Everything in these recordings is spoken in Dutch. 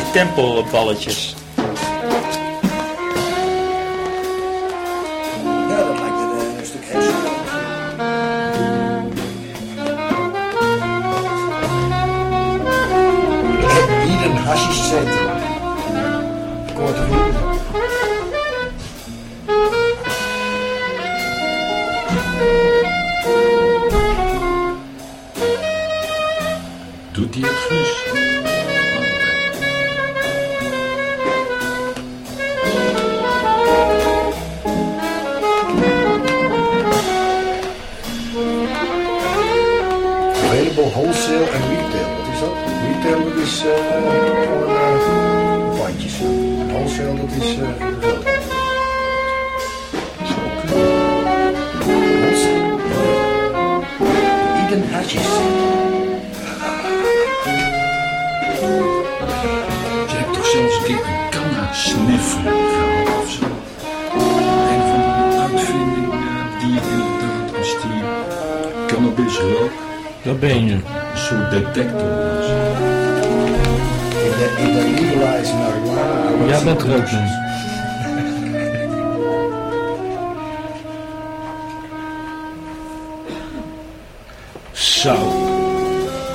stempelballetjes. Ja, dat lijkt een, een stuk heb hier een hashish centrum. Korte Is eh. Eden Hatches. Je hebt toch zelfs een keer een canna-sniffer gehad of zo? Een van die uitvindingen die inderdaad als die cannabis rookt, Dat ben je. een soort detector was. In de, in de legalize marijuana. I want Jij some bent er ook niet. Zo.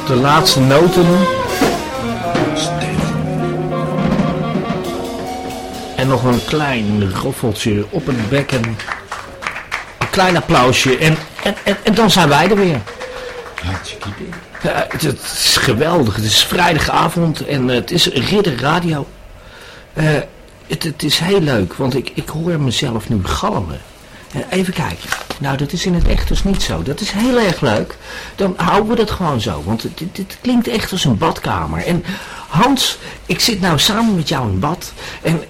De laatste noten. En nog een klein roffeltje op het bekken. Een klein applausje. En, en, en, en dan zijn wij er weer. Hartstikke idee. Ja, het, het is geweldig. Het is vrijdagavond en het is Ridder Radio. Het, is heel leuk, want ik, ik hoor mezelf nu galmen. Eh, even kijken. Nou, dat is in het echt dus niet zo. Dat is heel erg leuk. Dan houden we dat gewoon zo. Want dit, dit klinkt echt als een badkamer. En Hans, ik zit nou samen met jou in bad. En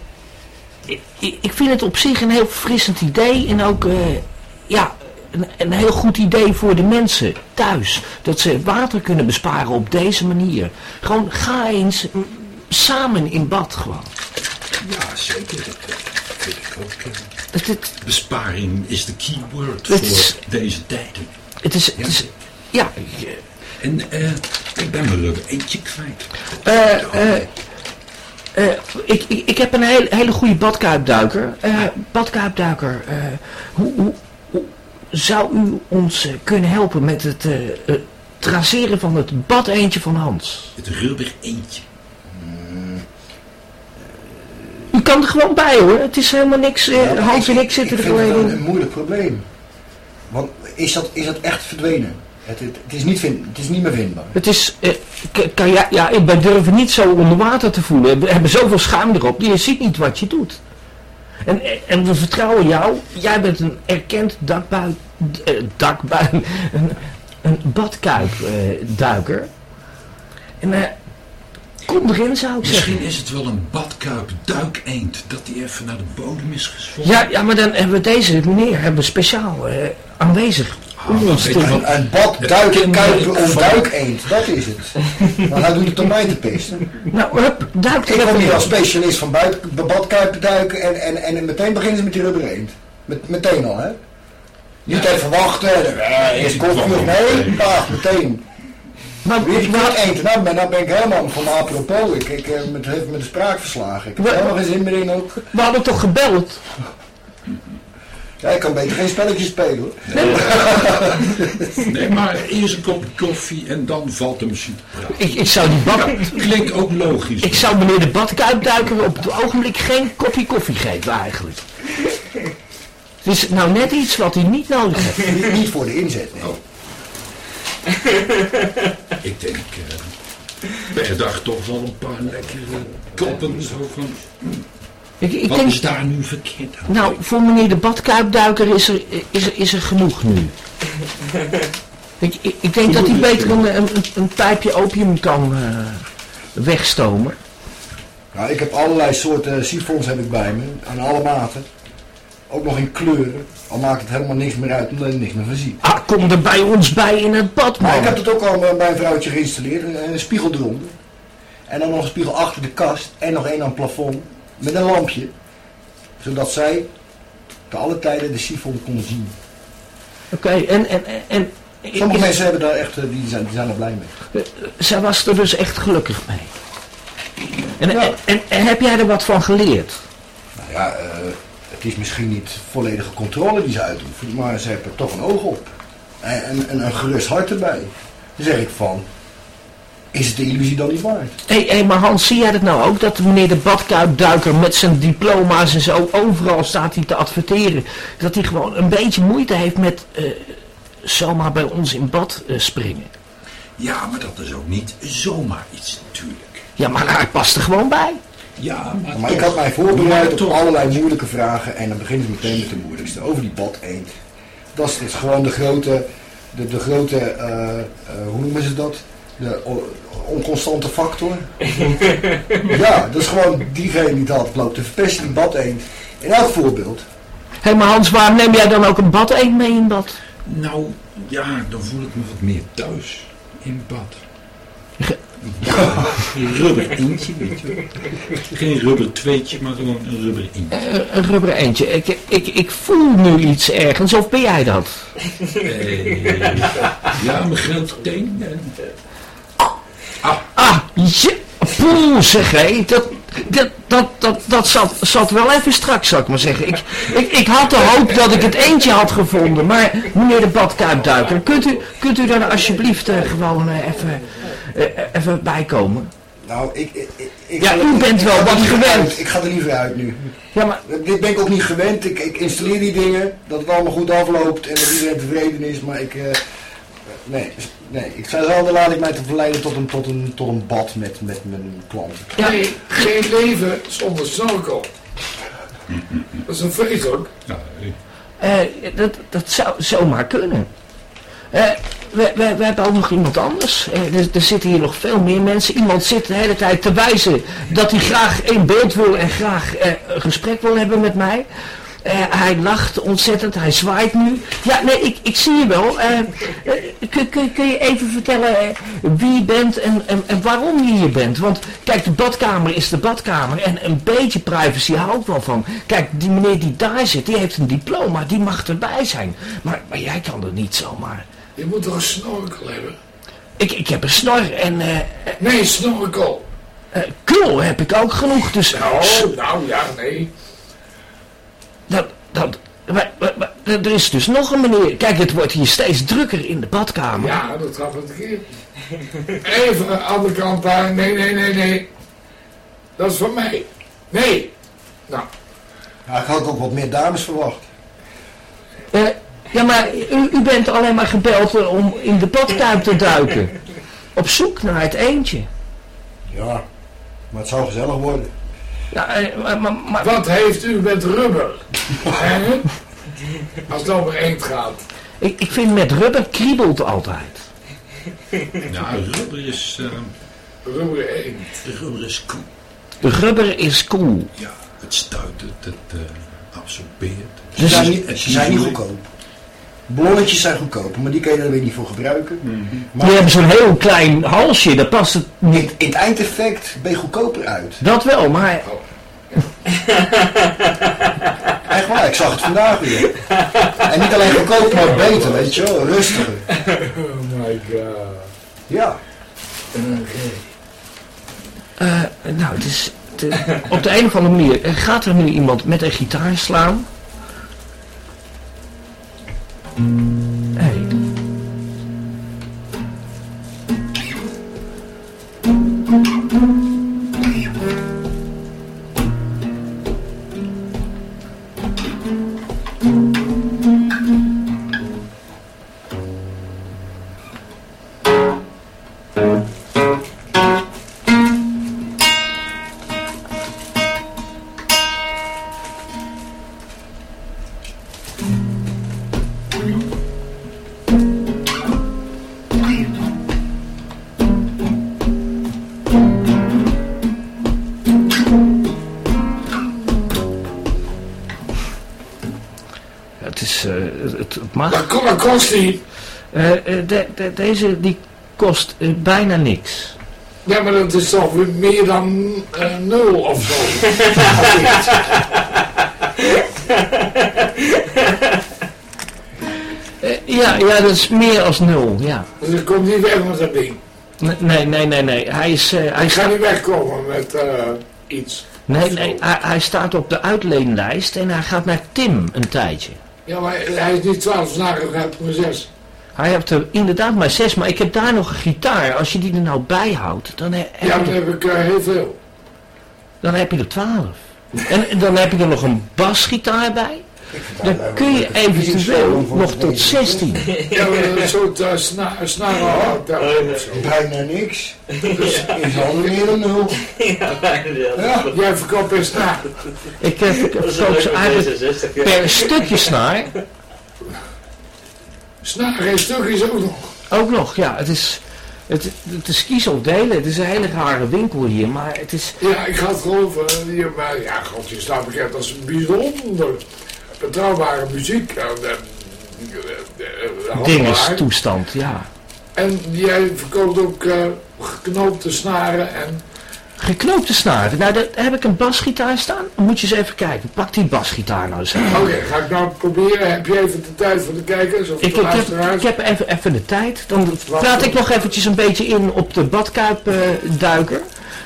ik, ik vind het op zich een heel verfrissend idee. En ook, eh, ja, een, een heel goed idee voor de mensen thuis. Dat ze water kunnen besparen op deze manier. Gewoon ga eens samen in bad gewoon. Ja, zeker. Dat vind ik ook. Het, het, Besparing is de keyword voor is- deze tijden. het is, het is, ja, En eh, ik ben me er eentje kwijt. Eh, eh, eh, ik, ik, ik heb een heel, hele goede badkuipduiker. Badkuipduiker, hoe, hoe, hoe zou u ons kunnen helpen met het traceren van het badeentje van Hans? Het rubber eentje. U kan er gewoon bij hoor, het is helemaal niks. eh, Ja, Hans ik- en ik zitten ik er het gewoon in. een moeilijk probleem. Want is dat, is dat echt verdwenen? Het, het, het is niet vind, het is niet meer vindbaar. Het is, eh, kan ja, ja, ik- wij durven niet zo onder water te voelen. We hebben zoveel schuim erop, je ziet niet wat je doet. En, en we vertrouwen jou, jij bent een erkend dakbui, eh, dakbui, een, een badkuipduiker. en eh, kom erin zou ik zeggen. Misschien is het wel een badkuip duikeend dat die even naar de bodem is gezwommen. Ja, ja, maar dan hebben we deze meneer hebben we speciaal eh, aanwezig. Wel. Een, een bad, kuipen of duikeend, dat is het. Maar hij doet het om mij te pisten. Nou, hup, duik Ik kom hier als specialist van buiten, badkuipen duiken en, en, en meteen beginnen ze met die rubber eend. Met, meteen al, hè? Niet even wachten, eh, eerst koffie of nee, paag, meteen. Maar, Weer die maar- eend, nou, ben, nou ben ik helemaal van apropos, ik, ik eh, met, heeft met de spraak verslagen. Ik heb Wa- helemaal geen zin meer in ook. we hadden toch gebeld? Ja, ik kan beter geen spelletjes spelen hoor. Nee, maar eerst een kopje koffie en dan valt de muziek. Ik, ik zou die bad, Klinkt ook logisch. Ik zou meneer de badkuipduiker op het ogenblik geen kopje koffie geven eigenlijk. Het is nou net iets wat hij niet nodig heeft. Niet, niet voor de inzet. nee. Oh. Ik denk eh, per dag toch wel een paar lekkere koppen. Zo van, Ik, ik wat denk, is daar nu verkeerd aan? nou, voor meneer de badkuipduiker is er, is er, is er genoeg nu. Ik, ik, ik denk dat hij beter een, een, een pijpje opium kan eh, wegstomen. Nou, ik heb allerlei soorten sifons heb ik bij me, aan alle maten. Ook nog in kleuren. Al maakt het helemaal niks meer uit, omdat je er niks meer van ziet. Ah, kom er bij ons bij in het bad, Maar man. ik heb het ook al eh, bij een vrouwtje geïnstalleerd, een, een spiegel eronder. En dan nog een spiegel achter de kast en nog één aan het plafond met een lampje. Zodat zij te alle tijden de sifon kon zien. Oké, en, en, en, en Sommige is- mensen hebben daar echt, eh, die zijn, die zijn er blij mee. zij was er dus echt gelukkig mee. En, Ja. en, en, en heb jij er wat van geleerd? Nou ja, eh, het is misschien niet volledige controle die ze uitoefenen, maar ze hebben er toch een oog op. En, en, en een gerust hart erbij. Dan zeg ik van, is het de illusie dan niet waard? Hé, hey, maar Hans, zie jij dat nou ook? Dat meneer de badkuipduiker met zijn diploma's en zo overal staat hij te adverteren. Dat hij gewoon een beetje moeite heeft met eh, zomaar bij ons in bad eh, springen. Ja, maar dat is ook niet zomaar iets natuurlijk. Ja, maar hij past er gewoon bij. Ja, maar, ik had mij voorbereid op allerlei moeilijke vragen en dan beginnen ze meteen met de moeilijkste. Over die bad eend. Dat is, is gewoon de grote, de, de grote eh, eh, hoe noemen ze dat? De onconstante factor. ja, dat is gewoon diegene die dat loopt te verpesten, die bad eend. In elk voorbeeld. Hé, maar Hans, waarom neem jij dan ook een bad eend mee in bad? Nou, ja, dan voel ik me wat meer thuis in bad. Een rubber eentje, weet je wel. Geen rubber tweetje, maar gewoon een rubber eentje. Een rubber eendje. Ik, ik, ik voel nu iets ergens, of ben jij dat? Eh, ja, mijn grote teen. eh. Ah, je, poeh, zeg hé. Dat, dat, dat, dat, dat zat, zat wel even straks, zou ik maar zeggen. Ik, ik, ik had de hoop dat ik het eentje had gevonden. Maar meneer de badkuipduiker, kunt u, kunt u daar alsjeblieft eh, gewoon eh, even, even bij komen? Nou, ik, ik, ik, Ja, u bent ik wel wat gewend. uit. Ik ga er liever uit nu. Ja, maar Dit ben ik ook niet gewend. Ik, ik installeer die dingen, dat het allemaal goed afloopt en dat iedereen tevreden is. Maar ik, eh, nee, nee, ik zei zelden laat ik mij te verleiden tot een, tot een, tot een bad met, met mijn klanten. ja, Nee, geen leven zonder snorkel. Dat is een feest ook. Ja, eh, eh, dat, dat zou zomaar kunnen. Eh, we, hebben ook nog iemand anders. Eh, er, er zitten hier nog veel meer mensen. Iemand zit de hele tijd te wijzen dat hij graag in beeld wil en graag eh, een gesprek wil hebben met mij. Eh, hij lacht ontzettend, hij zwaait nu. Ja, nee, ik, ik zie je wel. Eh, kun, je even vertellen wie je bent en, en, en waarom je hier bent? Want kijk, de badkamer is de badkamer en een beetje privacy hou ik wel van. Kijk, die meneer die daar zit, die heeft een diploma, die mag erbij zijn. Maar, maar jij kan er niet zomaar. Je moet toch een snorkel hebben? Ik, ik heb een snor en eh Nee, snorkel. eh, krul heb ik ook genoeg, dus... Nou, nou ja, nee. Dat, dat, maar, maar- maar er is dus nog een meneer. Kijk, het wordt hier steeds drukker in de badkamer. Ja, dat gaat het keer. Even aan de andere kant daar. Nee, nee, nee, nee. Dat is van mij. Nee. Nou, Ja, ik had ook wat meer dames verwacht. Ja, maar u, u bent alleen maar gebeld om in de badkuip te duiken. Op zoek naar het eentje. Ja, maar het zou gezellig worden. Ja, eh, maar, maar, maar- wat heeft u met rubber? Hè? Als het over eend gaat. ik, ik vind met rubber kriebelt altijd. ja, rubber is, eh, Rubber eend. rubber is cool. Rubber is cool. Ja, het stuit, het, het eh, absorbeert. Ze Dus- zijn niet, het ze zijn niet goedkoop. Ballonnetjes zijn goedkoper, maar die kun je er weer niet voor gebruiken. Maar Die hebben zo'n heel klein halsje, daar past het niet. in het eindeffect ben je goedkoper uit. Dat wel, maar Echt waar, ik zag het vandaag weer. En niet alleen goedkoper, maar beter, weet je wel, rustiger. Oh my god. Ja. Oké. eh, nou, het is, op de een of andere manier eh, gaat er nu iemand met een gitaar slaan. Hey. Die. Eh, eh, de- de- deze die kost eh, bijna niks. Ja, maar dat is toch weer meer dan nul of zo. Ja, ja, dat is meer als nul, ja. dus ik kom niet weg met dat ding. Nee, nee, nee, nee. Hij is... eh, hij Ik ga staat, niet wegkomen met iets. nee, nee, hij, hij staat op de uitleenlijst en hij gaat naar Tim een tijdje. Ja, maar hij is niet 12 slagen, hij heeft maar 6. Hij heeft er inderdaad maar zes, maar ik heb daar nog een gitaar. Als je die er nou bij houdt, dan, he- heb, Ja, je, dan heb ik eh, heel veel. dan heb je er twaalf. En dan heb je er nog een basgitaar bij. Dan kun je eventueel nog tot 16. Ja, maar een soort uh, sna snarenhout. daar of zo. Bijna niks. Dus is al meer dan nul. Ja, Ja. Jij verkoopt best snaar. Ik verkoop ze eigenlijk D66. ja. per stukje snaar. Snaar geen stukjes ook nog. Ook nog, ja. Het is, het, het is kies of delen. Het is een hele rare winkel hier, maar het is... Ja, ik ga het geloven. hier, maar ja, god, je staat bekend als bijzonder betrouwbare muziek. Eh, eh, eh, Dinges handelaar. toestand, ja. En jij verkoopt ook geknoopte snaren en... Geknoopte snaren. Nou, daar heb ik een basgitaar staan. Moet je eens even kijken. Pak die basgitaar nou eens. Oké, ga ik nou proberen. Heb je even de tijd voor de kijkers of Ik, de ik, heb, ik heb even, even de tijd. Dan praat ik nog eventjes een beetje in op de badkuipduiker.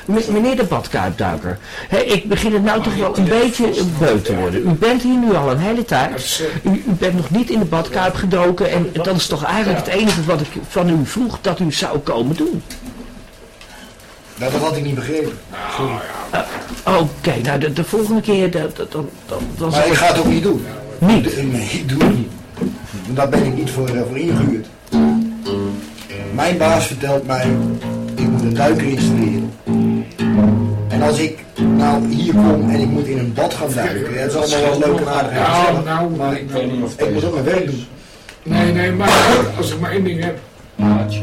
Meneer de badkuipduiker. Ik begin het nou toch wel een beetje beu te worden. U bent hier nu al een hele tijd. eh, U, u bent nog niet in de badkuip gedoken. En dat is toch eigenlijk het enige wat ik van u vroeg dat u zou komen doen. Nou, dat had ik niet begrepen. Sorry. Oké, nou de, de volgende keer dat, dat, dat, dat, dan Maar ik ik ga het ook niet doen. niet. Nee, ik doe het niet. Daar ben ik niet voor, eh, voor ingehuurd. Mijn baas vertelt mij, ik moet een duiker installeren. En als ik nou hier kom en ik moet in een bad gaan duiken, dat is allemaal wel leuk en aardig. Nou, nou, maar Ik weet niet of ik moet ook mijn werk doen. Nee, nee, maar als ik maar één ding heb. Maatje.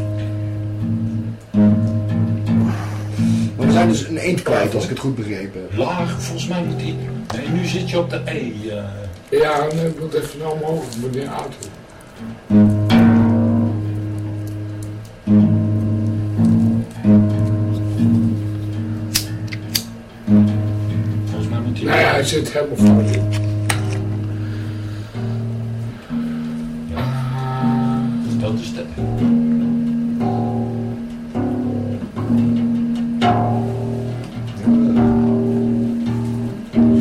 Maar we zijn dus een eend kwijt, als ik het goed begrepen heb. Laag, volgens mij moet die... Nee, nu zit je op de E. eh. Ja, nee, ik moet even naar omhoog, ik moet in de auto. Hij zit helemaal fout in. Dat is de.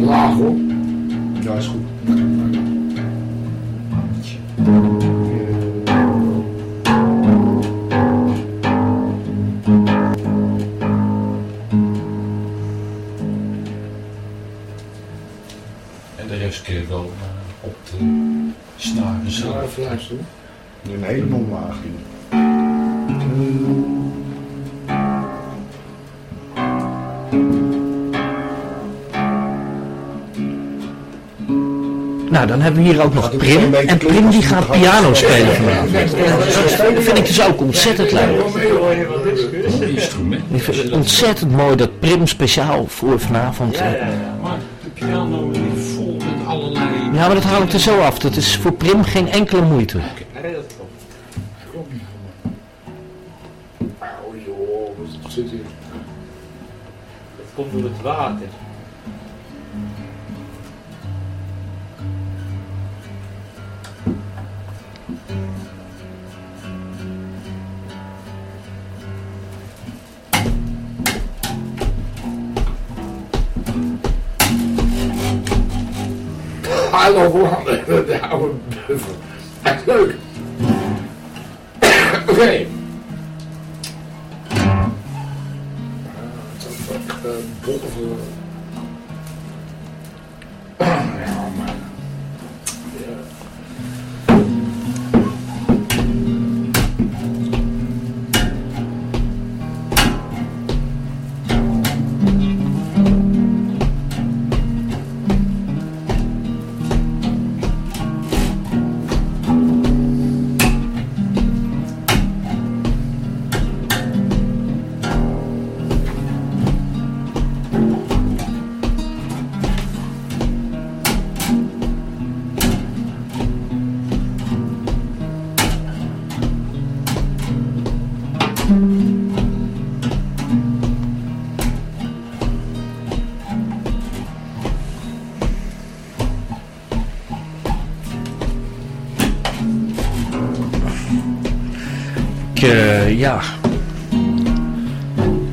Laag hoor. Ja, is goed. Even luisteren. Helemaal laag doen. Nou, dan hebben we hier ook nog Prim. een En Prim die gaat een piano spelen vanavond. Dat vind ik dus ook ontzettend leuk. Een instrument. Ik vind het ontzettend mooi dat Prim speciaal voor vanavond... Ja, eh, ja, ja. Maar de piano Ja, maar dat haal ik er zo af. Dat is voor Prim geen enkele moeite. Hier? Dat komt door het water. Hallo, Hollander, de oude buffel. Echt leuk. Oké. Echt, eh, boven. Ah, Ja, maar. Ik, eh, ja.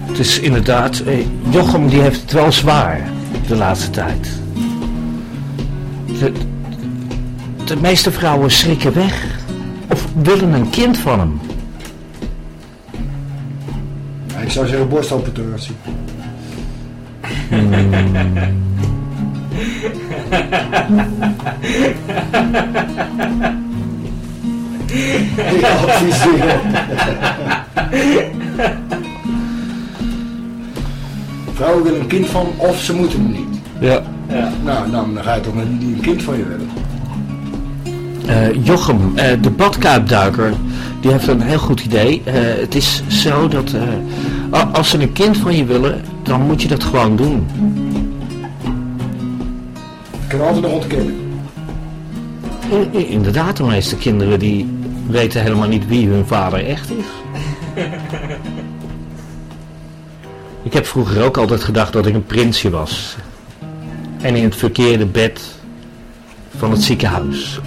Het is inderdaad, eh, Jochem die heeft het wel zwaar de laatste tijd. De, de meeste vrouwen schrikken weg of willen een kind van hem. Ja, ik zou zeggen borstoperatie. Ik adviseer. Vrouwen willen een kind van of ze moeten hem niet. Ja. Nou, nou dan ga je toch met die die een kind van je willen. Eh, Jochem, eh, de badkuipduiker, die heeft een heel goed idee. Eh, het is zo dat eh, als ze een kind van je willen, dan moet je dat gewoon doen. Ik kan altijd nog ontkennen. Inderdaad, de meeste kinderen die weten helemaal niet wie hun vader echt is. ik heb vroeger ook altijd gedacht dat ik een prinsje was. En in het verkeerde bed van het ziekenhuis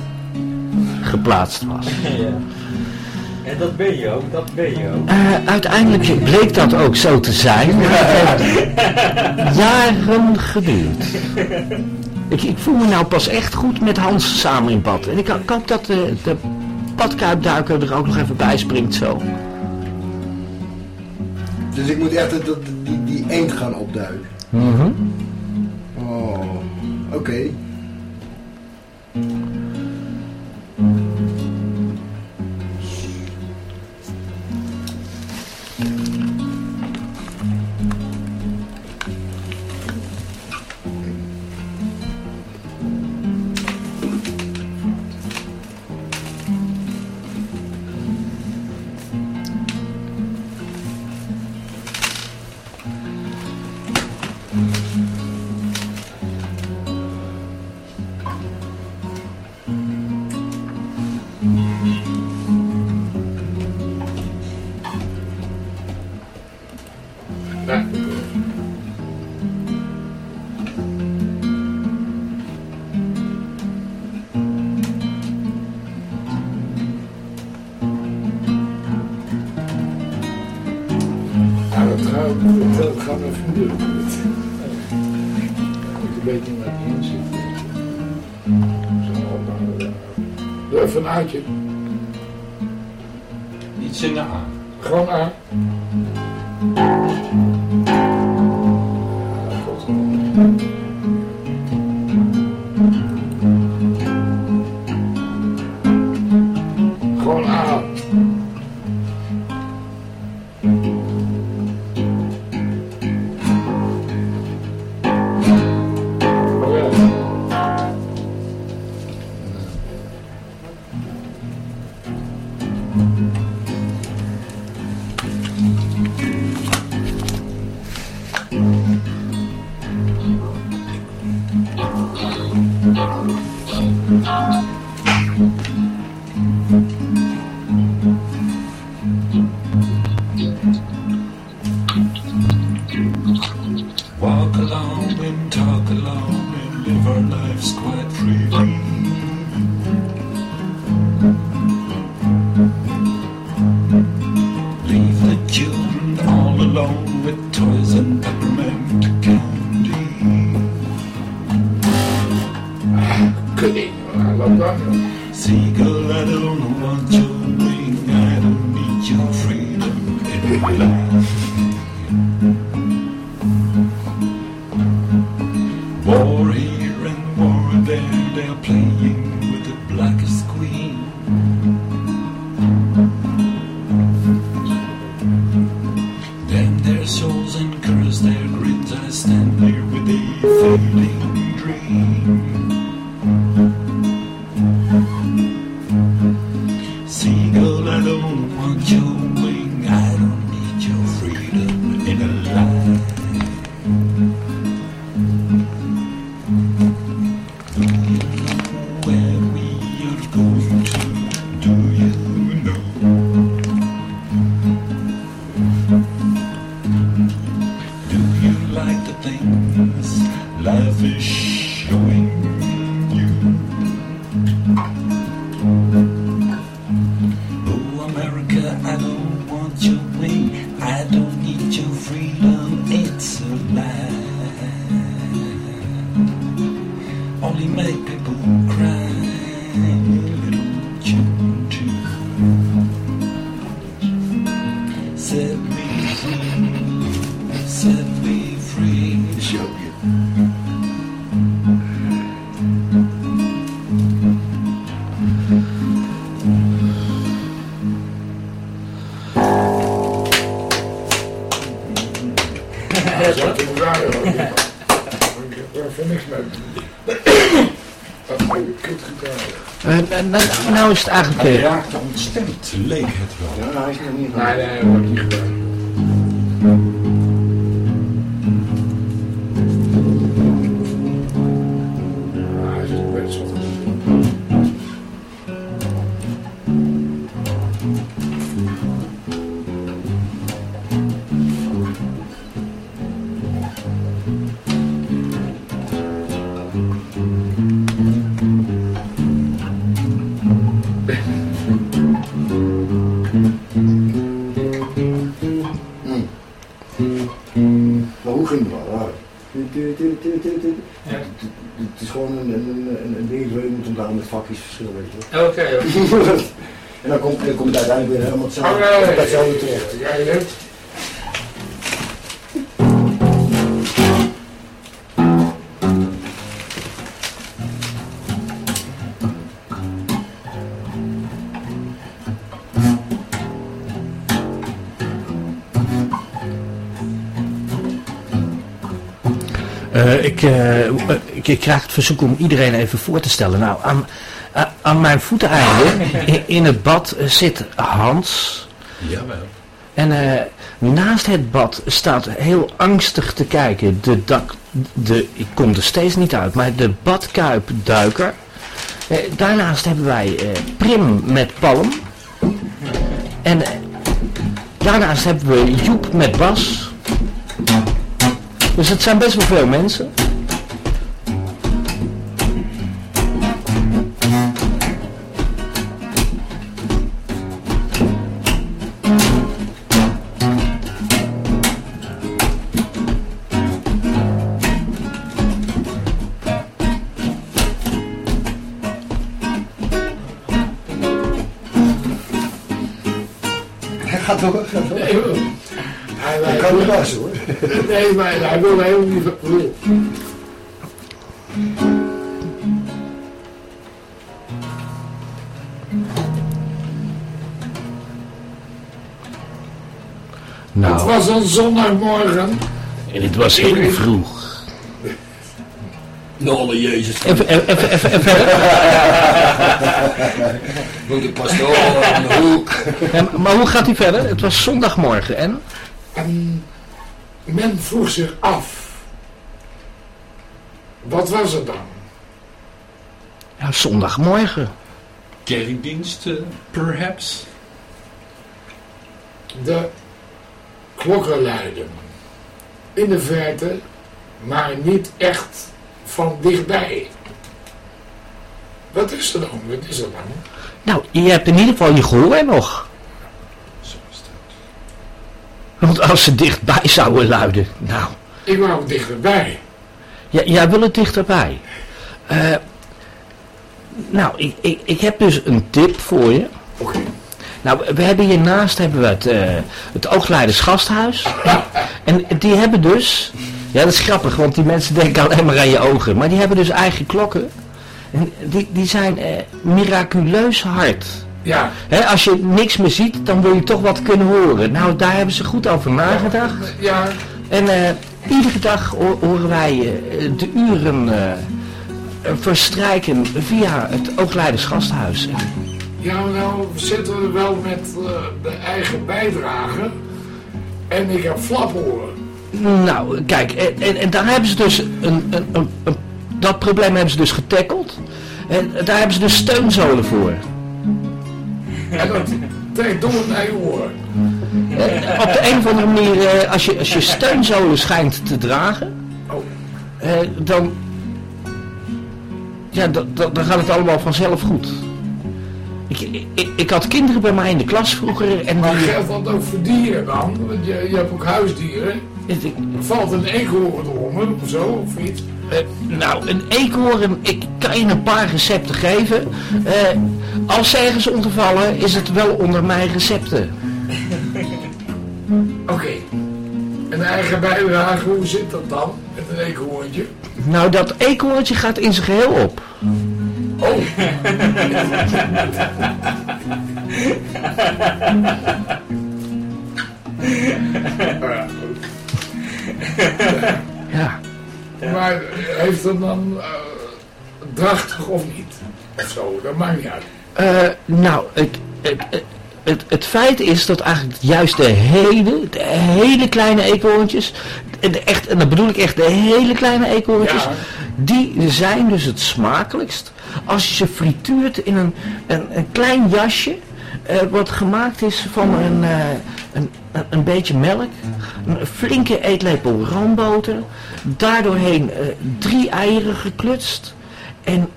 geplaatst was. Ja. En dat ben je ook, dat ben je ook. Eh, uiteindelijk bleek dat ook zo te zijn. Jaren geduurd. Ik, ik voel me nou pas echt goed met Hans samen in bad. En ik, ik hoop dat de, de badkuipduiker er ook nog even bij springt zo. Dus ik moet echt dat, die, die eend gaan opduiken. Mhm. Oh, oké. Doe even see. Nou, is het eigenlijk... Hij raakte ontstemd, leek het wel. Ja, hij is nog niet Nee, nee, dat wordt niet komt, dan uiteindelijk weer helemaal hetzelfde, Oh, nee. hetzelfde terecht. Jij net? Eh, ik, eh, eh, ik, ik krijg het verzoek om iedereen even voor te stellen. Nou, aan, aan mijn voeteneinde in, in het bad eh, zit Hans. Jawel. En eh, naast het bad staat heel angstig te kijken de dak, de, ik kom er steeds niet uit, maar de badkuipduiker. Eh, daarnaast hebben wij Prim met Palm. En daarnaast hebben we Joep met Bas. Dus het zijn best wel veel mensen. Nee, maar hij wil helemaal niet verplicht. Het Nou, was een zondagmorgen. en het was heel vroeg. Nolle Jezus. Even, even, even, even. Moet de pastoor aan de hoek. En, maar hoe gaat hij verder? Het was zondagmorgen en... En men vroeg zich af. Wat was het dan? Ja, zondagmorgen. Kerkdienst, eh, perhaps? De klokken luiden. In de verte, maar niet echt van dichtbij. Wat is er dan? Wat is er dan? Nou, je hebt in ieder geval je gehoor nog. Want als ze dichtbij zouden luiden. Nou, Ik wou dichterbij. ja, jij wil het dichterbij. Eh, nou, ik, ik, ik heb dus een tip voor je. Oké. Nou, we hebben hiernaast hebben we het, eh, het Oogleiders Gasthuis. En die hebben dus... Ja, dat is grappig, want die mensen denken alleen maar aan je ogen. Maar die hebben dus eigen klokken. En die, die zijn eh, miraculeus hard. Ja. Als je niks meer ziet, dan wil je toch wat kunnen horen. Nou, daar hebben ze goed over nagedacht. Ja. En eh, iedere dag ho- horen wij eh, de uren eh, verstrijken via het Oogleiders Gasthuis. Ja, nou we zitten er wel met de eigen bijdrage. En ik heb flaphoren. Nou, kijk, en, en, en daar hebben ze dus een, een, een, een- dat probleem hebben ze dus getackeld. En daar hebben ze dus steunzolen voor. En dat trekt door mijn oren. Eh, op de een of andere manier, eh, als, je, als je steunzolen schijnt te dragen, Oh. eh, dan, ja, dan, dan dan gaat het allemaal vanzelf goed. Ik, ik, ik had kinderen bij mij in de klas vroeger en Maar die, geldt dat ook voor dieren dan? Want je, je hebt ook huisdieren. Ik- Valt een eekhoorn eronder of zo, of iets? eh, nou, een eekhoorn, ik kan je een paar recepten geven. Eh, als ze ergens onder vallen, is het wel onder mijn recepten. Oké. Een eigen bijdrage, hoe zit dat dan? Met een eekhoorntje? Nou, dat eekhoorntje gaat in zijn geheel op. Oh, Ja. maar heeft het dan eh, drachtig of niet? Of zo, dat maakt niet uit. Eh, nou, het, het, het, het, het feit is dat eigenlijk juist de hele, de hele kleine eekhoorntjes, echt, en dan bedoel ik echt de hele kleine eekhoorntjes, Ja. die zijn dus het smakelijkst als je ze frituurt in een, een, een klein jasje, eh, wat gemaakt is van een, eh, een, een, beetje melk, een flinke eetlepel roomboter, daardoorheen eh, drie eieren geklutst en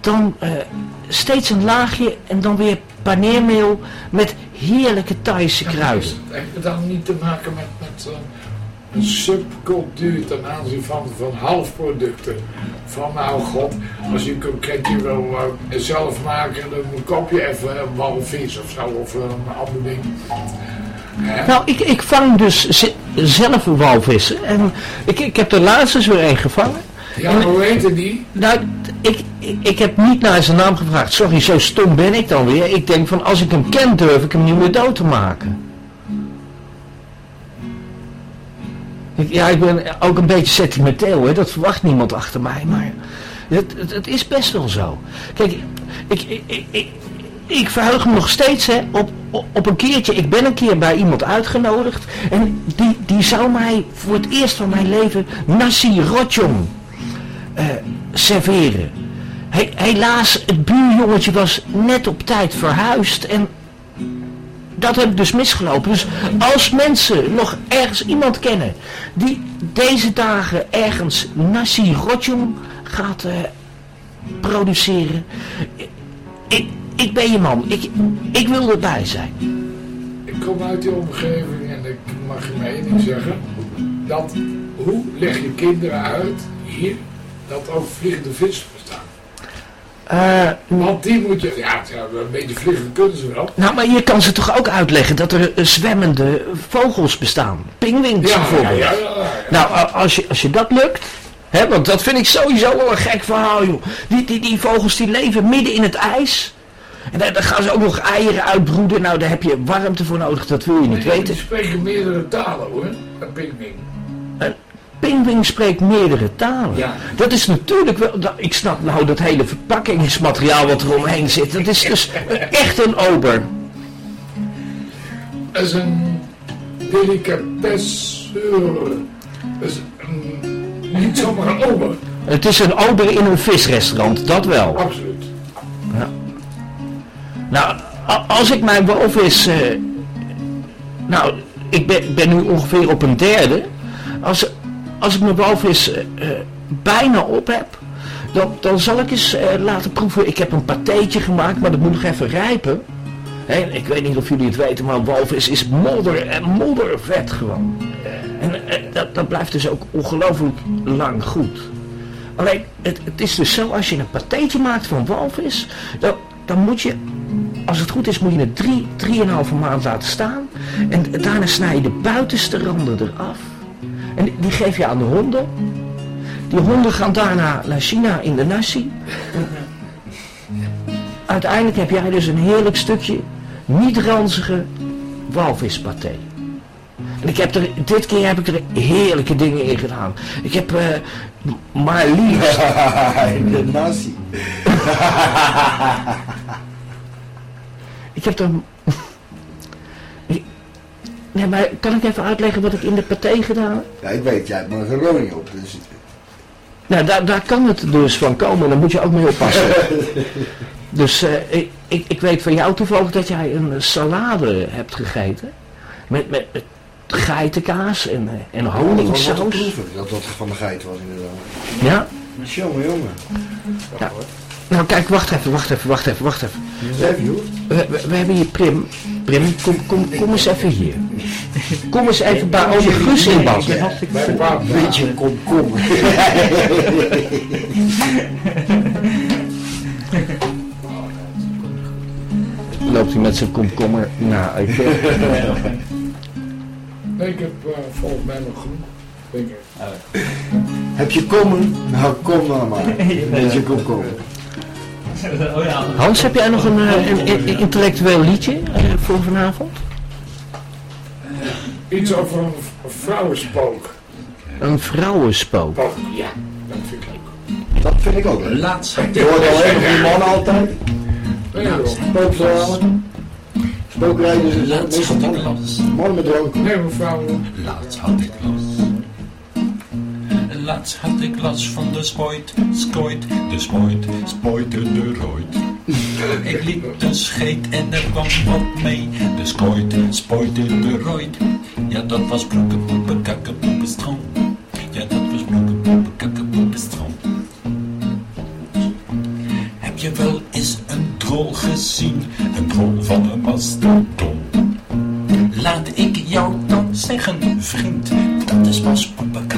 dan steeds een laagje en dan weer paneermeel met heerlijke Thaise kruiden. Heeft het dan niet te maken met, met een subcultuur ten aanzien van, van halfproducten? Van nou god, als je een kroketje wil eh, zelf maken, dan koop je even een walvis of zo, of een ander ding. Nou, ik, ik vang dus zelf walvissen en ik, ik heb er laatst eens weer een gevangen. Ja, maar hoe heette die? Nou, ik, ik, ik heb niet naar zijn naam gevraagd. Sorry, zo stom ben ik dan weer. Ik denk van als ik hem ken durf ik hem niet meer dood te maken. Ja, ik ben ook een beetje sentimenteel, hè. dat verwacht niemand achter mij, maar het, het, is best wel zo. Kijk, ik, ik, ik, ik, verheug me nog steeds hè, op, op, een keertje, ik ben een keer bij iemand uitgenodigd en die, die zou mij voor het eerst van mijn leven nasi rotjong eh, serveren. He- helaas, het buurjongetje was net op tijd verhuisd en dat heb ik dus misgelopen. Dus als mensen nog ergens iemand kennen die deze dagen ergens nasi rotjong gaat eh, produceren, ik, ik ben je man. Ik, ik wil erbij zijn. Ik kom uit die omgeving en ik mag je één ding zeggen. Dat, hoe leg je kinderen uit, hier, dat ook vliegende vissen bestaan? Eh, Want die moet je, ja, een beetje vliegen kunnen ze wel. nou, maar je kan ze toch ook uitleggen dat er eh, zwemmende vogels bestaan. Pinguïns Ja, bijvoorbeeld. ja, ja, ja. Nou, als je, als je dat lukt, hè, want dat vind ik sowieso wel een gek verhaal, joh. Die, die, die vogels die leven midden in het ijs. En daar, daar gaan ze ook nog eieren uitbroeden. Nou, daar heb je warmte voor nodig, dat wil je niet Die weten. spreken meerdere talen hoor, een pinguïn. Pinguïn spreekt meerdere talen. Ja. Dat is natuurlijk wel, dat- ik snap nou dat hele verpakkingsmateriaal wat er omheen zit. Dat is dus echt een ober. Dat is een delicatesseur. Dat is een, niet zomaar een ober. Het is een ober in een visrestaurant, dat wel. Absoluut. Nou, a- als ik mijn walvis... eh nou, ik ben, ik ben nu ongeveer op een derde. Als, als ik mijn walvis eh, eh, bijna op heb... Dan, dan zal ik eens eh, laten proeven. Ik heb een patéetje gemaakt, maar dat moet nog even rijpen. Hè, ik weet niet of jullie het weten, maar walvis is modder en moddervet gewoon. En dat, dat blijft dus ook ongelooflijk lang goed. Alleen, het, het is dus zo, als je een patéetje maakt van walvis, dan, dan moet je, als het goed is, moet je het drie, drieënhalve maand laten staan. En daarna snij je de buitenste randen eraf. En die, die geef je aan de honden. Die honden gaan daarna naar China in de nasi. Uiteindelijk heb jij dus een heerlijk stukje niet ranzige walvispaté. En ik heb er, dit keer heb ik er heerlijke dingen in gedaan. Ik heb eh maar liefst de nazi. Ik heb er... Nee, maar kan ik even uitleggen wat ik in de paté gedaan heb? Ja, ik weet, jij hebt macaroni op. Dus Nou, daar, daar kan het dus van komen. Daar moet je ook mee oppassen. dus eh, ik, ik, ik weet van jou toevallig dat jij een salade hebt gegeten. Met, met, met geitenkaas en, eh, en dat honingsaus. proeven, dat dat van de geit was inderdaad. Ja. Jongen, jongen. Nou kijk, wacht even, wacht even, wacht even, wacht even. We, we, we hebben hier Prim. Prim, kom, kom, kom eens even hier. Kom eens even bij Ome Guus in bad. Bij papa. Beetje komkommer. Loopt hij met zijn komkommer na. Ik, eh, Nee, ik heb eh, volgens mij nog. Denk ik. Heb je komen? Nou, kom dan maar. Beetje komkommer. Oh ja. Hans, heb jij nog een, eh, een, een intellectueel liedje eh, voor vanavond? Iets over een vrouwenspook. Een vrouwenspook. Pook, ja, dat vind ik leuk. Dat vind ik ook leuk. Laatst Je hoort alleen nog die mannen altijd. Joh. Spookverhalen. Spookrijders en zo. Laatst Meestal had ik mannen. met dronken. nee mevrouw. Laatst had ik. Laatst had ik las van de spoit, skoit, de spoit, spoite de rooit. Ik liep de scheet en er kwam wat mee. De skoit, spoite de rooit. Ja, dat was broeken, poepen, kakken, poepen, stroom. Ja, dat was broeken, poepen, kakken, poepen, stroom. Heb je wel eens een drol gezien? Een drol van een mastodon. Laat ik jou dan zeggen, vriend, dat is pas poepekakkenstroom.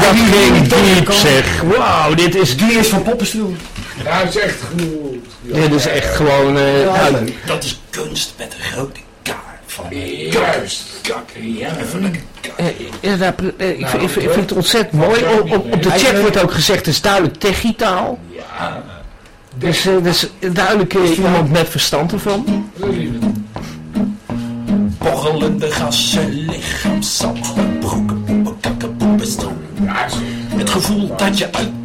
Dat ging diep zeg. Wauw, dit is, Die is van Poppenstoel. Ja, is echt goed. Ja. dit is echt gewoon... eh, Ja, nou. Dat is kunst met een grote K van kakken. Ja. Eh, eh, ik, Nou, vind- ik vind ik dat- vind het ontzettend mooi. Op, op, op de chat wordt ook gezegd, het is duidelijk techitaal. Ja. Dus is duidelijk eh, iemand met verstand ervan. Dat. Borrelende gassen, gevoel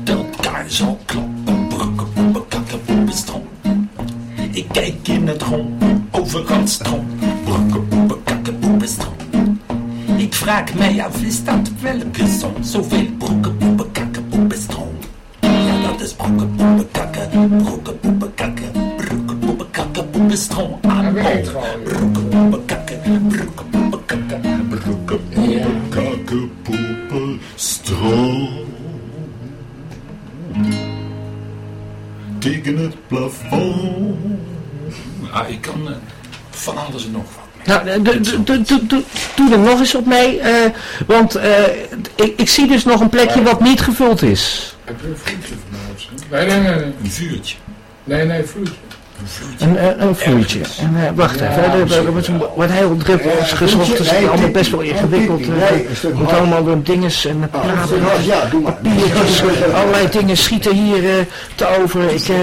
doe- er nog eens op mee. eh, want eh, ik, ik zie dus nog een plekje wat niet gevuld is. Heb je een voor mij zo? Nee, nee, nee. Een vuurtje. Nee, nee, vuurtje. Een, een, een vloeitje. En, eh, wacht even, hè, er, er wordt, heel druppels Ja, gezocht. vloeitje? Het is allemaal best wel ingewikkeld. Ja, eh, Het moet allemaal door dinges en met Ah. Ja. Papiertjes, allerlei dingen schieten hier eh, te over. Ik eh,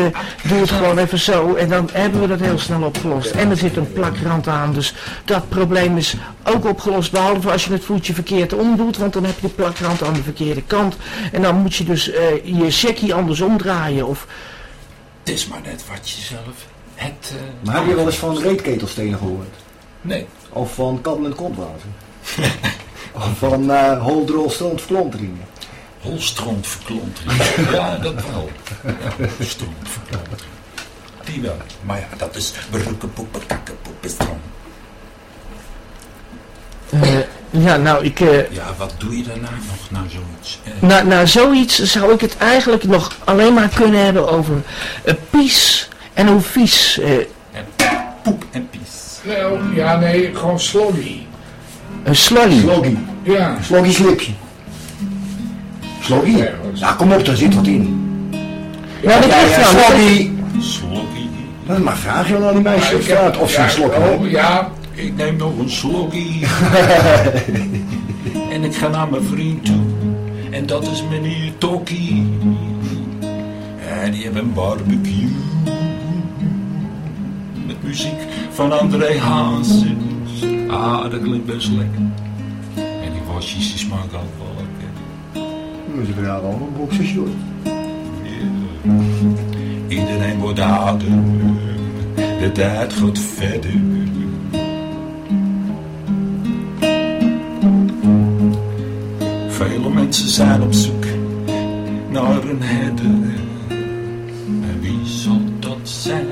doe het gewoon even zo en dan hebben we dat heel snel opgelost. En er zit een plakrand aan, dus dat probleem is ook opgelost. Behalve als je het voetje verkeerd omdoet, want dan heb je de plakrand aan de verkeerde kant. En dan moet je dus eh, je checkie andersom draaien. Of, Het is maar net wat je zelf het... eh, Maar heb je wel eens van reetketelstenen gehoord? Nee. Of van kabbelend kontwater? of van uh, verklontering. ja, dat wel. Verklontering. Die wel. Maar ja, dat is beroeken, poepen, kakken, poepen, stroom. eh, ja, nou, ik... eh, Ja, wat doe je daarna nog nou zoiets? Eh, Nou, nou, zoiets zou ik het eigenlijk nog alleen maar kunnen hebben over uh, pies en hoe vies. eh, en poep en pies. Nee, oh, ja, nee, gewoon sloggy. een slurry. Sloggy. Ja. Sloggy slipje. Sloggy? Ja, kom op, daar zit wat in. Ja, dat Ja, ja, eraan. sloggy. Sloggy. Maar vraag je dan aan die Ja, straat of ze ja, een slok oh? Ja, Ik neem nog een slokkie. en ik ga naar mijn vriend toe. En dat is meneer Tokkie. En die hebben een barbecue. Met muziek van André Hazes. Ah, dat klinkt best lekker. En die wasjes die smaken ook wel lekker. Ze vragen allemaal een broekse short. Ja. Iedereen wordt ouder. De tijd gaat verder. Vele mensen zijn op zoek naar een herder. En wie zal dat zijn?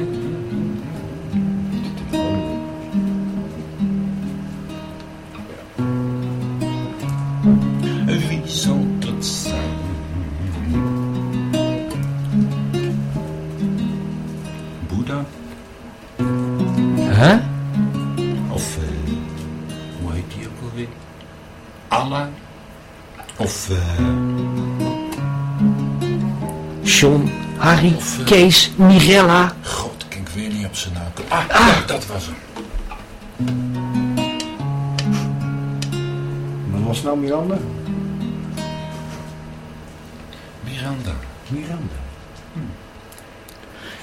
Wie zal dat zijn? Boeddha? Huh? Of, eh, hoe heet die ook alweer? Allah? Of, eh, John, Harry, Of, eh, Kees, Mirella. god, ik weer niet op zijn naam. Ah, ja, dat was hem. Maar was het nou Miranda? Miranda. Miranda.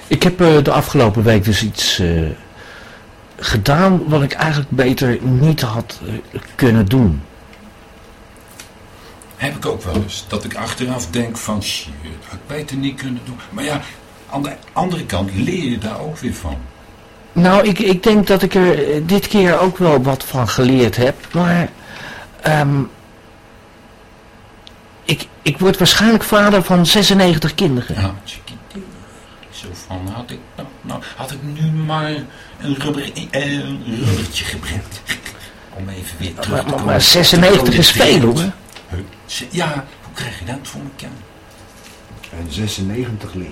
Ik heb eh, de afgelopen week dus iets eh, gedaan wat ik eigenlijk beter niet had eh, kunnen doen. Heb ik ook wel eens. Dat ik achteraf denk van, shit, had ik beter niet kunnen doen. Maar ja, aan de andere kant leer je daar ook weer van. Nou, ik, ik denk dat ik er eh, dit keer ook wel wat van geleerd heb. Maar ehm, ik, ik word waarschijnlijk vader van 96 kinderen. Ja. Zo van, had ik, nou, nou, had ik nu maar een, rubber, eh, een rubbertje gebruikt. Om even weer terug te maar, komen. maar 96 is veel hoor. Ja, hoe krijg je dat voor elkaar? En 96 link.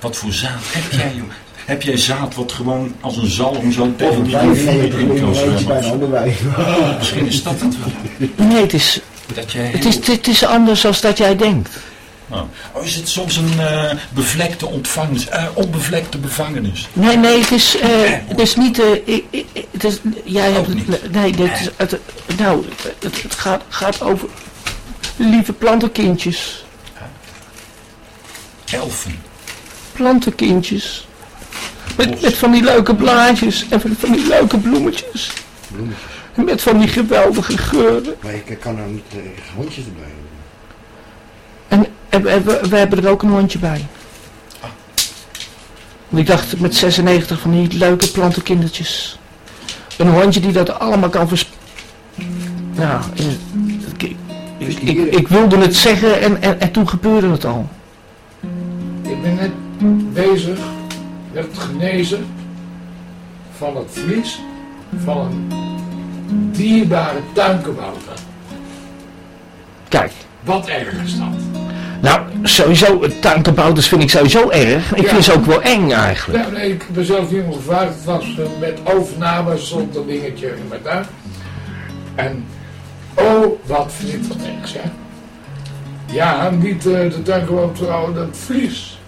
Wat voor zaad heb jij, joh? Heb jij zaad wat gewoon als een zalm zo Of tegen een die 95 rivier in kan een bij een zwemmen? bij. Misschien is dat het wel. Nee, het is, Dat jij het is, het is anders dan dat jij denkt. Oh. Oh, is het soms een eh, bevlekte ontvangenis, eh, onbevlekte bevangenis? Nee, nee, het is, eh, het is niet. eh, ik- ik- het is, jij hebt Ook niet. Nee, dit is, het, nou, het, het gaat, gaat over lieve plantenkindjes. Elfen. Plantenkindjes. Met, met van die leuke blaadjes en van, van die leuke bloemetjes. Bloemetjes. En met van die geweldige geuren. Maar ik kan nou niet uh, hondjes erbij doen. En, en we, we- we hebben er ook een hondje bij. Want ik dacht met 96 van die leuke plantenkindertjes. Een hondje die dat allemaal kan vers... Nou, eh, ik, ik, wilde het zeggen en, en, en toen gebeurde het al. ik ben net bezig met het genezen van het vlies van een dierbare tuinkebouter. Kijk, Wat erg is dat? nou sowieso, het tuinkabouters vind ik sowieso erg. Ik Ja. vind ze ook wel eng eigenlijk. Ja, nee, ik ben zelf iemand gevraagd. Het was eh, met overname stond een dingetje in mijn tuin. En oh, wat vind ik dat erg, zeg. Ja, niet eh, de tuinkebouter, oh, dat vlies.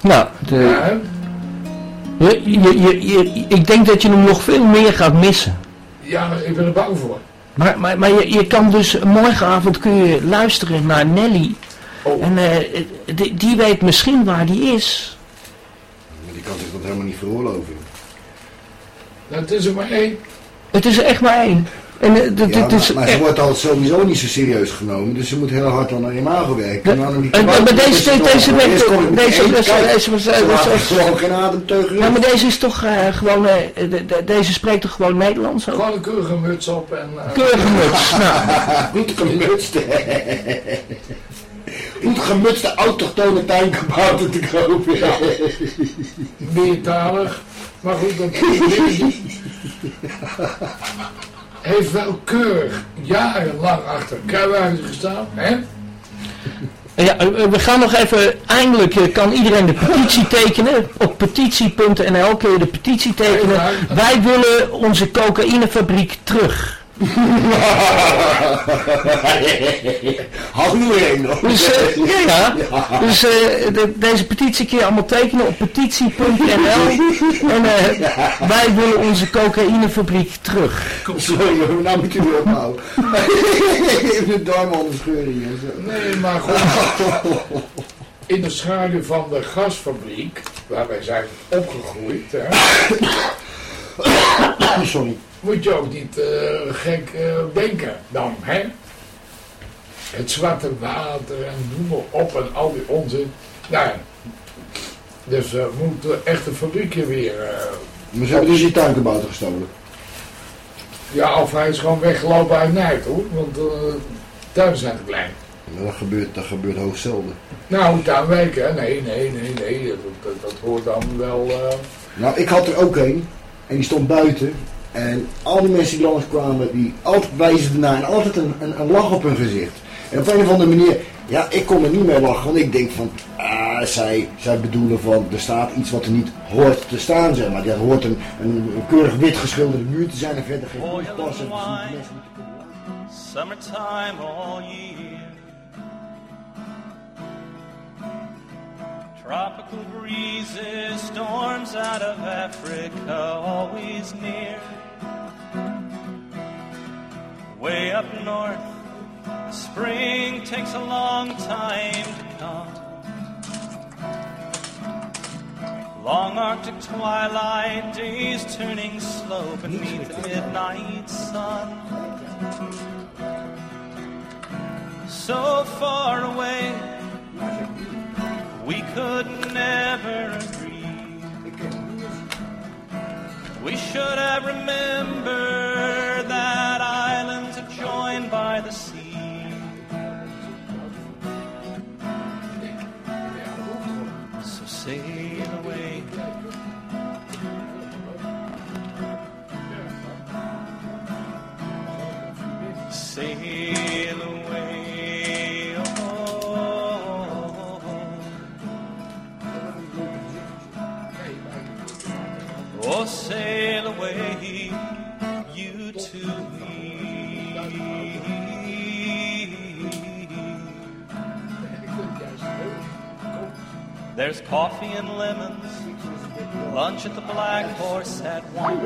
Nou, de, Ja, je, je, je, je- ik denk dat je hem nog veel meer gaat missen. ja, ik ben er bang voor. Maar, maar, maar je, je kan dus morgenavond kun je luisteren naar Nelly. Oh, En eh, die, die weet misschien waar die is. Maar die kan zich dat helemaal niet veroorloven. dat is er maar één. Het is er echt maar één. En eh, dit, Ja, dit is maar, maar ze echt- wordt al sowieso niet zo serieus genomen. Dus ze moet heel hard aan haar imago werken. Ja, dan die en- kabouter, maar deze- deze- deze- deze- deze- deze- deze- gewoon geen adem teugen. Ja, maar deze is toch eh, gewoon, eh, de- de- deze spreekt toch gewoon Nederlands ook? Gewoon een keurige muts op en... eh, Keurige muts. Nou, Goed gemutste. Goed gemutste autochtone tuinkabouter te kopen. meertalig. Maar goed, dat heeft wel keurig jarenlang achter kruiwagens gestaan. Hè? ja, eh, we gaan nog even, eindelijk eh, kan iedereen de petitie tekenen. Op petitie.nl kun je de petitie tekenen. Wij willen onze cocaïnefabriek terug. Hou nu een nog. Dus, eh, ja, ja. Dus eh, de- deze petitie kun je allemaal tekenen op petitie.nl. En eh, wij willen onze cocaïnefabriek terug. Sorry, maar nou moet je weer ophouden. Even de darm onder scheuren hier. Zo. Nee, maar goed. In de schaduw van de gasfabriek, waar wij zijn opgegroeid, hè, Sorry. Moet je ook niet eh, gek eh, denken dan, hè? Het zwarte water en noem maar op en al die onzin. Nou dus we moeten echt een fabriekje weer... Maar ze hebben dus die tuinkabouter gestolen. ja, of hij is gewoon weggelopen uit Nijt, hoor. Want de tuinen zijn te klein. Maar dat gebeurt, dat gebeurt hoogst zelden. Nou, tuinwijken, nee, nee, nee, nee. Dat, dat, dat hoort dan wel... Nou, ik had er ook een. En die stond buiten. En al die mensen die langskwamen, die altijd wijzen ernaar. En altijd een, een, een lach op hun gezicht. En op een of andere manier, ja, ik kon er niet mee lachen. Want ik denk van, ah, zij, zij bedoelen van, er staat iets wat er niet hoort te staan, zeg maar. Er hoort een, een, een keurig wit geschilderde muur te zijn en verder geen pas. yellow En die wine. mensen moeten kunnen lachen. summertime all year. Tropical breezes, storms out of Africa, always near. Way up north, spring takes a long time to come. Long Arctic twilight, days turning slow beneath the midnight sun. So far away, we could never agree. We should have remembered There's coffee and lemons, lunch at the Black Horse at one.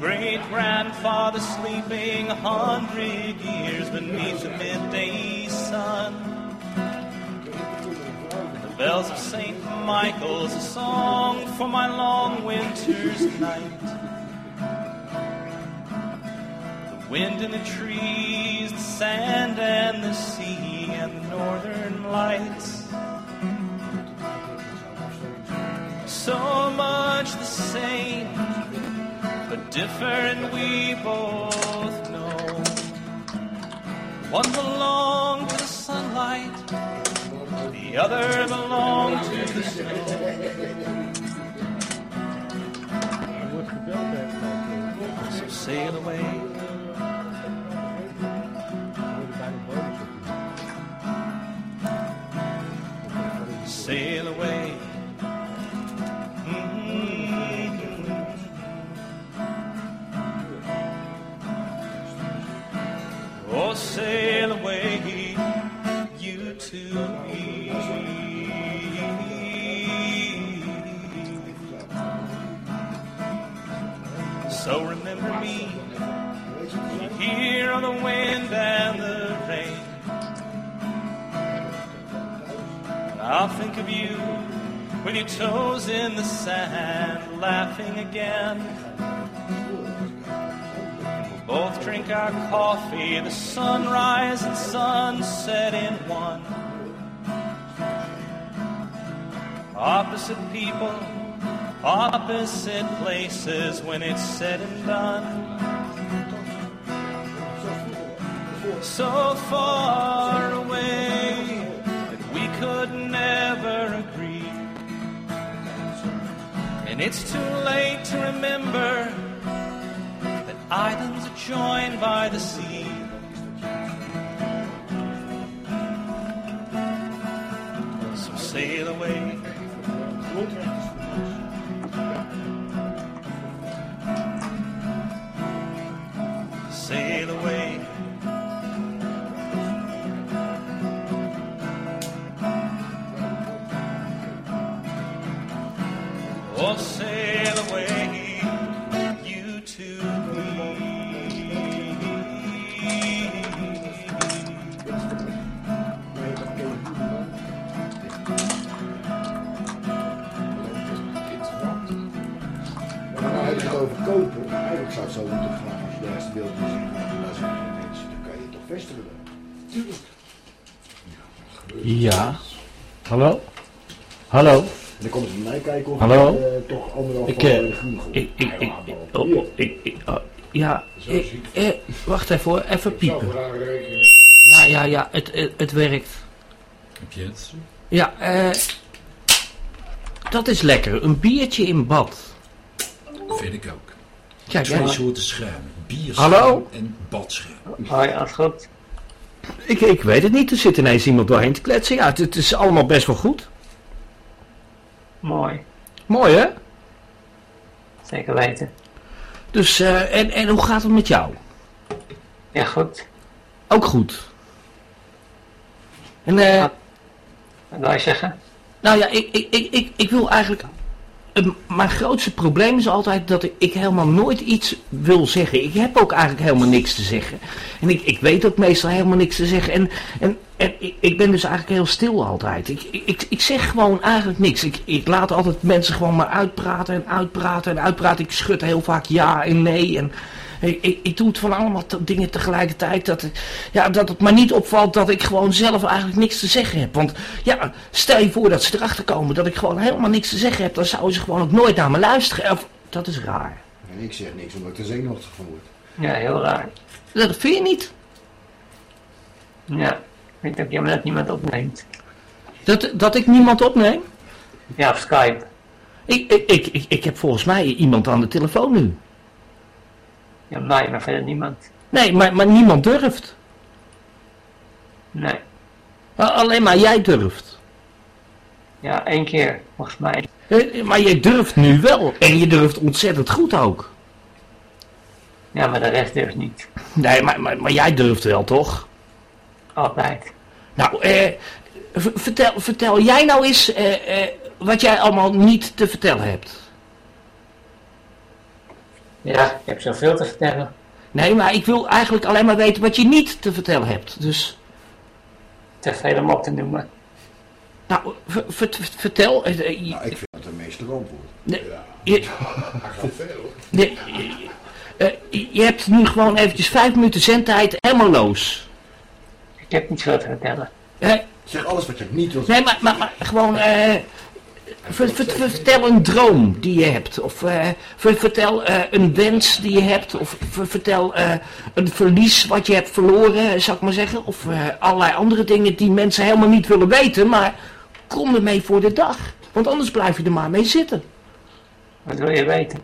Great grandfather sleeping a hundred years beneath the midday sun. The bells of St. Michael's, a song for my long winter's night. Wind in the trees, the sand and the sea, and the northern lights. So much the same but different we both know. One belonged to the sunlight, the other belonged to the snow. So sail away. Sail away. Mhm. Oh, sail away, you to me. So remember me, here on the wind and the I'll think of you with your toes in the sand, laughing again. We'll both drink our coffee, the sunrise and sunset in one. Opposite people, opposite places when it's said and done. So far away it's too late to remember that islands are joined by the sea. So sail away. Anderhalf Ik, eh. Ik, ik, ik, oh, oh, ik, ik- oh, ja, ik, eh, wacht even hoor, even piepen. Ja, ja, ja, het, het, het werkt. Heb je het? Ja, eh, dat is lekker. Een biertje in bad. Vind ik ook. Kijk, Twee hè, soorten schuim. Bier Hallo? en badschuim. Hoi, alles goed? ik, ik weet het niet. Er zit ineens iemand doorheen te kletsen. Ja, het, het is allemaal best wel goed. Mooi. Mooi, hè? Zeker weten. Dus, eh, en, en hoe gaat het met jou? Ja, goed. Ook goed. En, eh, Wat wil je zeggen? nou ja, ik, ik, ik, ik, ik wil eigenlijk... mijn grootste probleem is altijd dat ik, helemaal nooit iets wil zeggen. Ik heb ook eigenlijk helemaal niks te zeggen. En ik, ik weet ook meestal helemaal niks te zeggen. En, en, en ik, ben dus eigenlijk heel stil altijd. Ik, ik, ik zeg gewoon eigenlijk niks. Ik, ik laat altijd mensen gewoon maar uitpraten en uitpraten en uitpraten. Ik schud heel vaak ja en nee. En ik, ik, ik doe het van allemaal dingen tegelijkertijd. Dat, ja, dat het maar niet opvalt dat ik gewoon zelf eigenlijk niks te zeggen heb. Want ja, stel je voor dat ze erachter komen dat ik gewoon helemaal niks te zeggen heb. Dan zouden ze gewoon ook nooit naar me luisteren. Of, dat is raar. En ik zeg niks omdat ik er zenuwachtig van word. Ja, heel raar. Dat vind je niet. Ja, ik weet ook jammer dat niemand opneemt. Dat, dat ik niemand opneem. Ja, op Skype. Ik, ik, ik, ik, ik heb volgens mij iemand aan de telefoon nu. Ja, mij, maar verder niemand. Nee, maar, maar niemand durft. Nee. Alleen maar jij durft. Ja, één keer, volgens mij. Maar jij durft nu wel. En je durft ontzettend goed ook. Ja, maar de rest durft niet. Nee, maar, maar, maar jij durft wel, toch? Altijd. Nou, eh, vertel, vertel jij nou eens eh, eh, wat jij allemaal niet te vertellen hebt. Ja, ik heb zoveel te vertellen. Nee, maar ik wil eigenlijk alleen maar weten wat je niet te vertellen hebt. Dus, Te veel om op te noemen. nou, vertel. eh, eh, je- Nou, ik vind dat de meeste antwoord. nee, je, Hij gaat veel. nee, eh, eh, je hebt nu gewoon eventjes vijf minuten zendtijd helemaal los. Ik heb niet veel te vertellen. Eh, Zeg alles wat je niet wilt nee, maar, maar, maar gewoon... eh, ver- ver- ver- vertel een droom die je hebt. Of eh, ver- vertel eh, een wens die je hebt. Of ver- vertel eh, een verlies wat je hebt verloren, zou ik maar zeggen. Of allerlei andere dingen die mensen helemaal niet willen weten. Maar kom ermee voor de dag. Want anders blijf je er maar mee zitten. Wat wil je weten?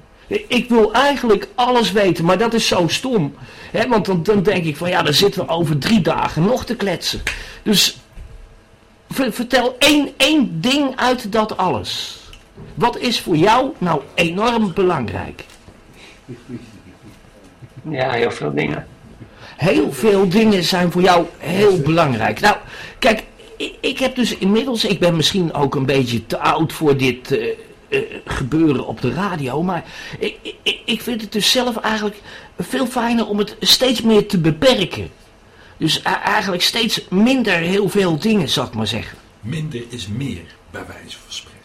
Ik wil eigenlijk alles weten, maar dat is zo stom. Hè, want dan, dan denk ik van ja, dan zitten we over drie dagen nog te kletsen. Dus vertel één, één ding uit dat alles. Wat is voor jou nou enorm belangrijk? Ja, heel veel dingen. Heel veel dingen zijn voor jou heel belangrijk. Nou, kijk, ik, ik heb dus inmiddels, ik ben misschien ook een beetje te oud voor dit eh, eh, gebeuren op de radio, maar ik, ik, ik vind het dus zelf eigenlijk veel fijner om het steeds meer te beperken. Dus eigenlijk steeds minder heel veel dingen, zal ik maar zeggen. Minder is meer, bij wijze van spreken.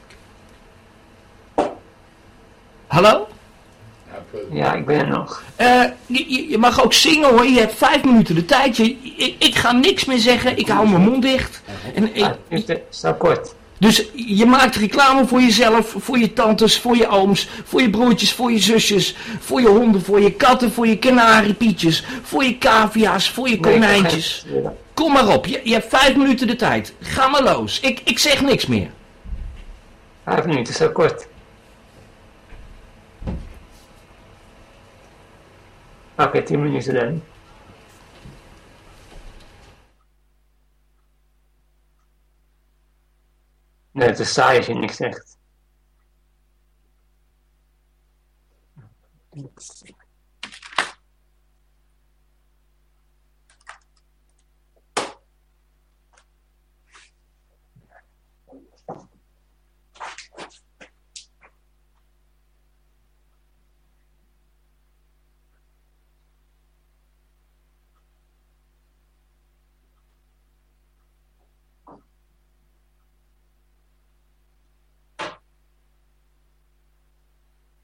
Hallo? Ja, ik ben er nog. Eh, je, je- mag ook zingen hoor, je hebt vijf minuten de tijd. Je, ik, ik ga niks meer zeggen, ik hou mijn mond dicht. En ik, Ah, is het zo kort. Dus je maakt reclame voor jezelf, voor je tantes, voor je ooms, voor je broertjes, voor je zusjes, voor je honden, voor je katten, voor je kanariepietjes, voor je cavia's, voor je konijntjes. Kom maar op, je, je hebt vijf minuten de tijd. Ga maar los. Ik, ik zeg niks meer. Vijf minuten, zo kort. Oké, tien minuten dan. Nee, het is saai als je niks zegt.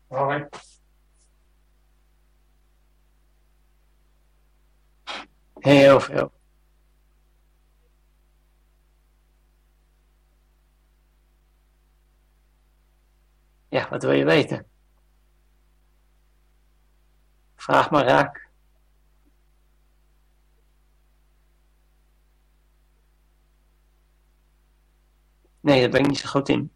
Hoi. Heel veel. Ja, wat wil je weten? Vraag maar raak. Nee, daar ben ik niet zo goed in.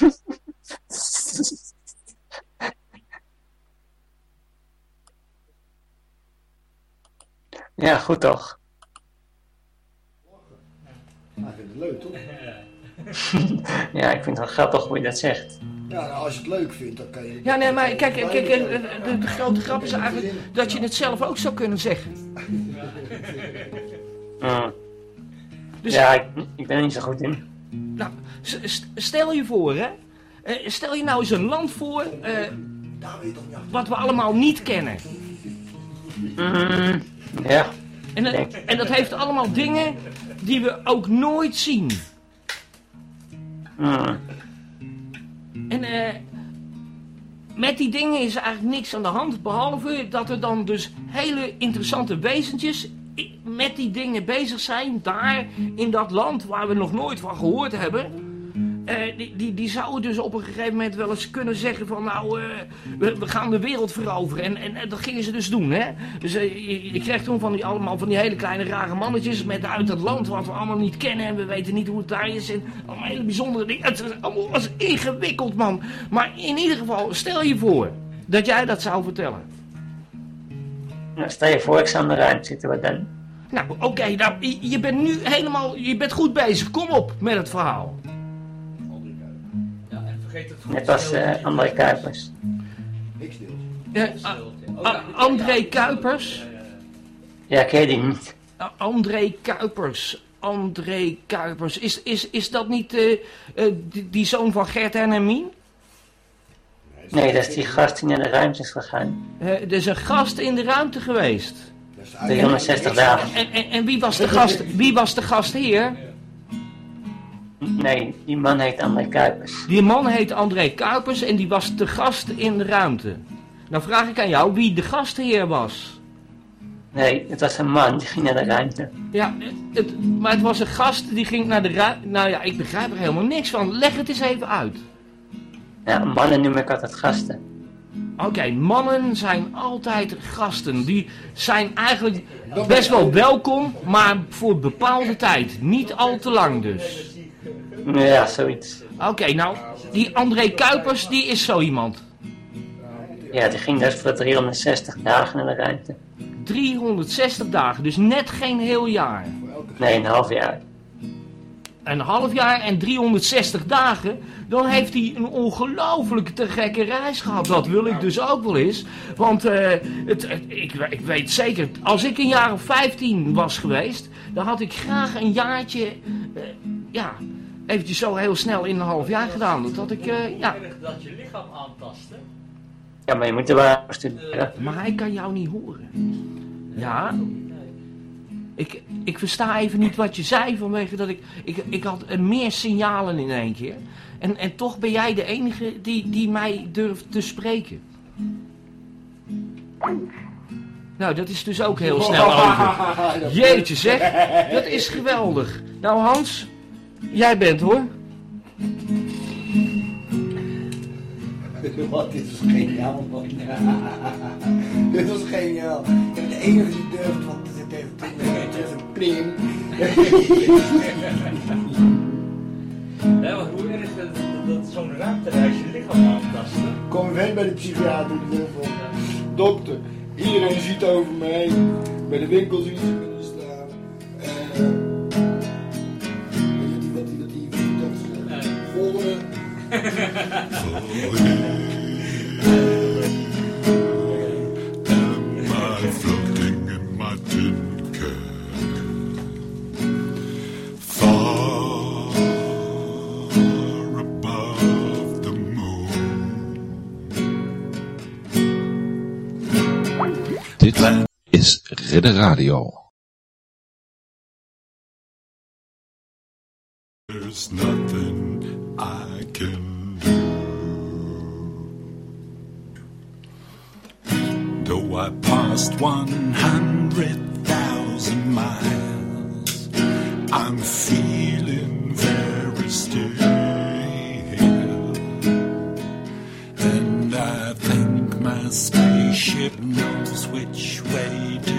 Ja, goed toch? Nou, ik vind het leuk, toch? Ja, ik vind het wel grappig hoe je dat zegt. Ja, nou, als je het leuk vindt, dan kan je... Ja, nee, maar kijk, kijk, kijk, eh, de, de grote grap is eigenlijk dat je het zelf ook zou kunnen zeggen. Mm. Dus- Ja, ik, ik ben er niet zo goed in. Nou, stel je voor, hè. Eh, stel je nou eens een land voor eh, wat we allemaal niet kennen. Mm, ja, En, dat- en dat heeft allemaal dingen die we ook nooit zien. mm, En eh, met die dingen is er eigenlijk niks aan de hand. Behalve dat er dan dus hele interessante wezentjes met die dingen bezig zijn. Daar in dat land waar we nog nooit van gehoord hebben. Eh, die, die, die zouden dus op een gegeven moment wel eens kunnen zeggen van nou, eh, we, we gaan de wereld veroveren. En, en, dat gingen ze dus doen, hè. Dus eh, je, je kreeg toen van die, allemaal van die hele kleine rare mannetjes met uit het land wat we allemaal niet kennen. En we weten niet hoe het daar is. En allemaal hele bijzondere dingen. Het is allemaal was ingewikkeld, man. Maar in ieder geval, stel je voor dat jij dat zou vertellen. Nou, stel je voor, ik zou in de ruimte zitten, wat dan? Nou, oké, nou, je, bent nu helemaal, je bent goed bezig. Kom op met het verhaal. Ja, en vergeet het Net als eh André Kuipers. Niks deels. Eh, A- A- André Kuipers. Ja, ken je die niet? Uh, André Kuipers. André Kuipers. Is, is, is dat niet eh, eh, die, die zoon van Gert en Hermien? Nee, dat is die gast die naar de ruimte is gegaan. Eh, er is een gast in de ruimte geweest. Dat is 360 dagen. En, en, en wie, was de gast, wie was de gastheer? Nee, die man heet André Kuipers. Die man heet André Kuipers en die was de gast in de ruimte. Nou vraag ik aan jou wie de gastheer was. Nee, het was een man die ging naar de ruimte. Ja, het, maar het was een gast die ging naar de ruimte. Nou ja, ik begrijp er helemaal niks van. Leg het eens even uit. Ja, mannen noem ik altijd gasten. Oké, mannen zijn altijd gasten. Die zijn eigenlijk best wel welkom, maar voor bepaalde tijd. Niet al te lang dus. Ja, zoiets. Oké, nou, die André Kuipers, die is zo iemand. Ja, die ging dus voor 360 dagen naar de ruimte. 360 dagen, dus net geen heel jaar. Nee, een half jaar. Een half jaar en 360 dagen, dan heeft hij een ongelooflijke te gekke reis gehad. Dat wil ik dus ook wel eens. Want eh, het, het- ik, ik weet zeker, als ik een jaar of 15 was geweest, dan had ik graag een jaartje, eh, ja, eventjes zo heel snel in een half jaar gedaan. Dat had ik, eh, ja. Dat je lichaam aantasten. Ja, maar je moet er wel studeren. Maar hij kan jou niet horen. Ja? Ik, ik versta even niet wat je zei vanwege dat ik... Ik, ik had meer signalen in één keer. En, en toch ben jij de enige die, die mij durft te spreken. Nou, dat is dus ook heel snel over. Jeetje zeg, dat is geweldig. Nou Hans, jij bent hoor. Wat, dit was geniaal, man. dit was geniaal. Ik ben de enige die durft, want er meter tussen prim. Ja, maar hoe erg dat, dat, dat zo'n ruimtereis je lichaam aantasten. Kom weer bij de psychiater. Die van, dokter, iedereen ziet over me heen. Bij de winkel zien ze me staan. Eh, weet je wat die, wat die, dat is, eh, volgende. Dit is Ridder Radio. There's nothing I can do. Though I passed 100,000 miles, I'm feeling very still. My spaceship knows which way to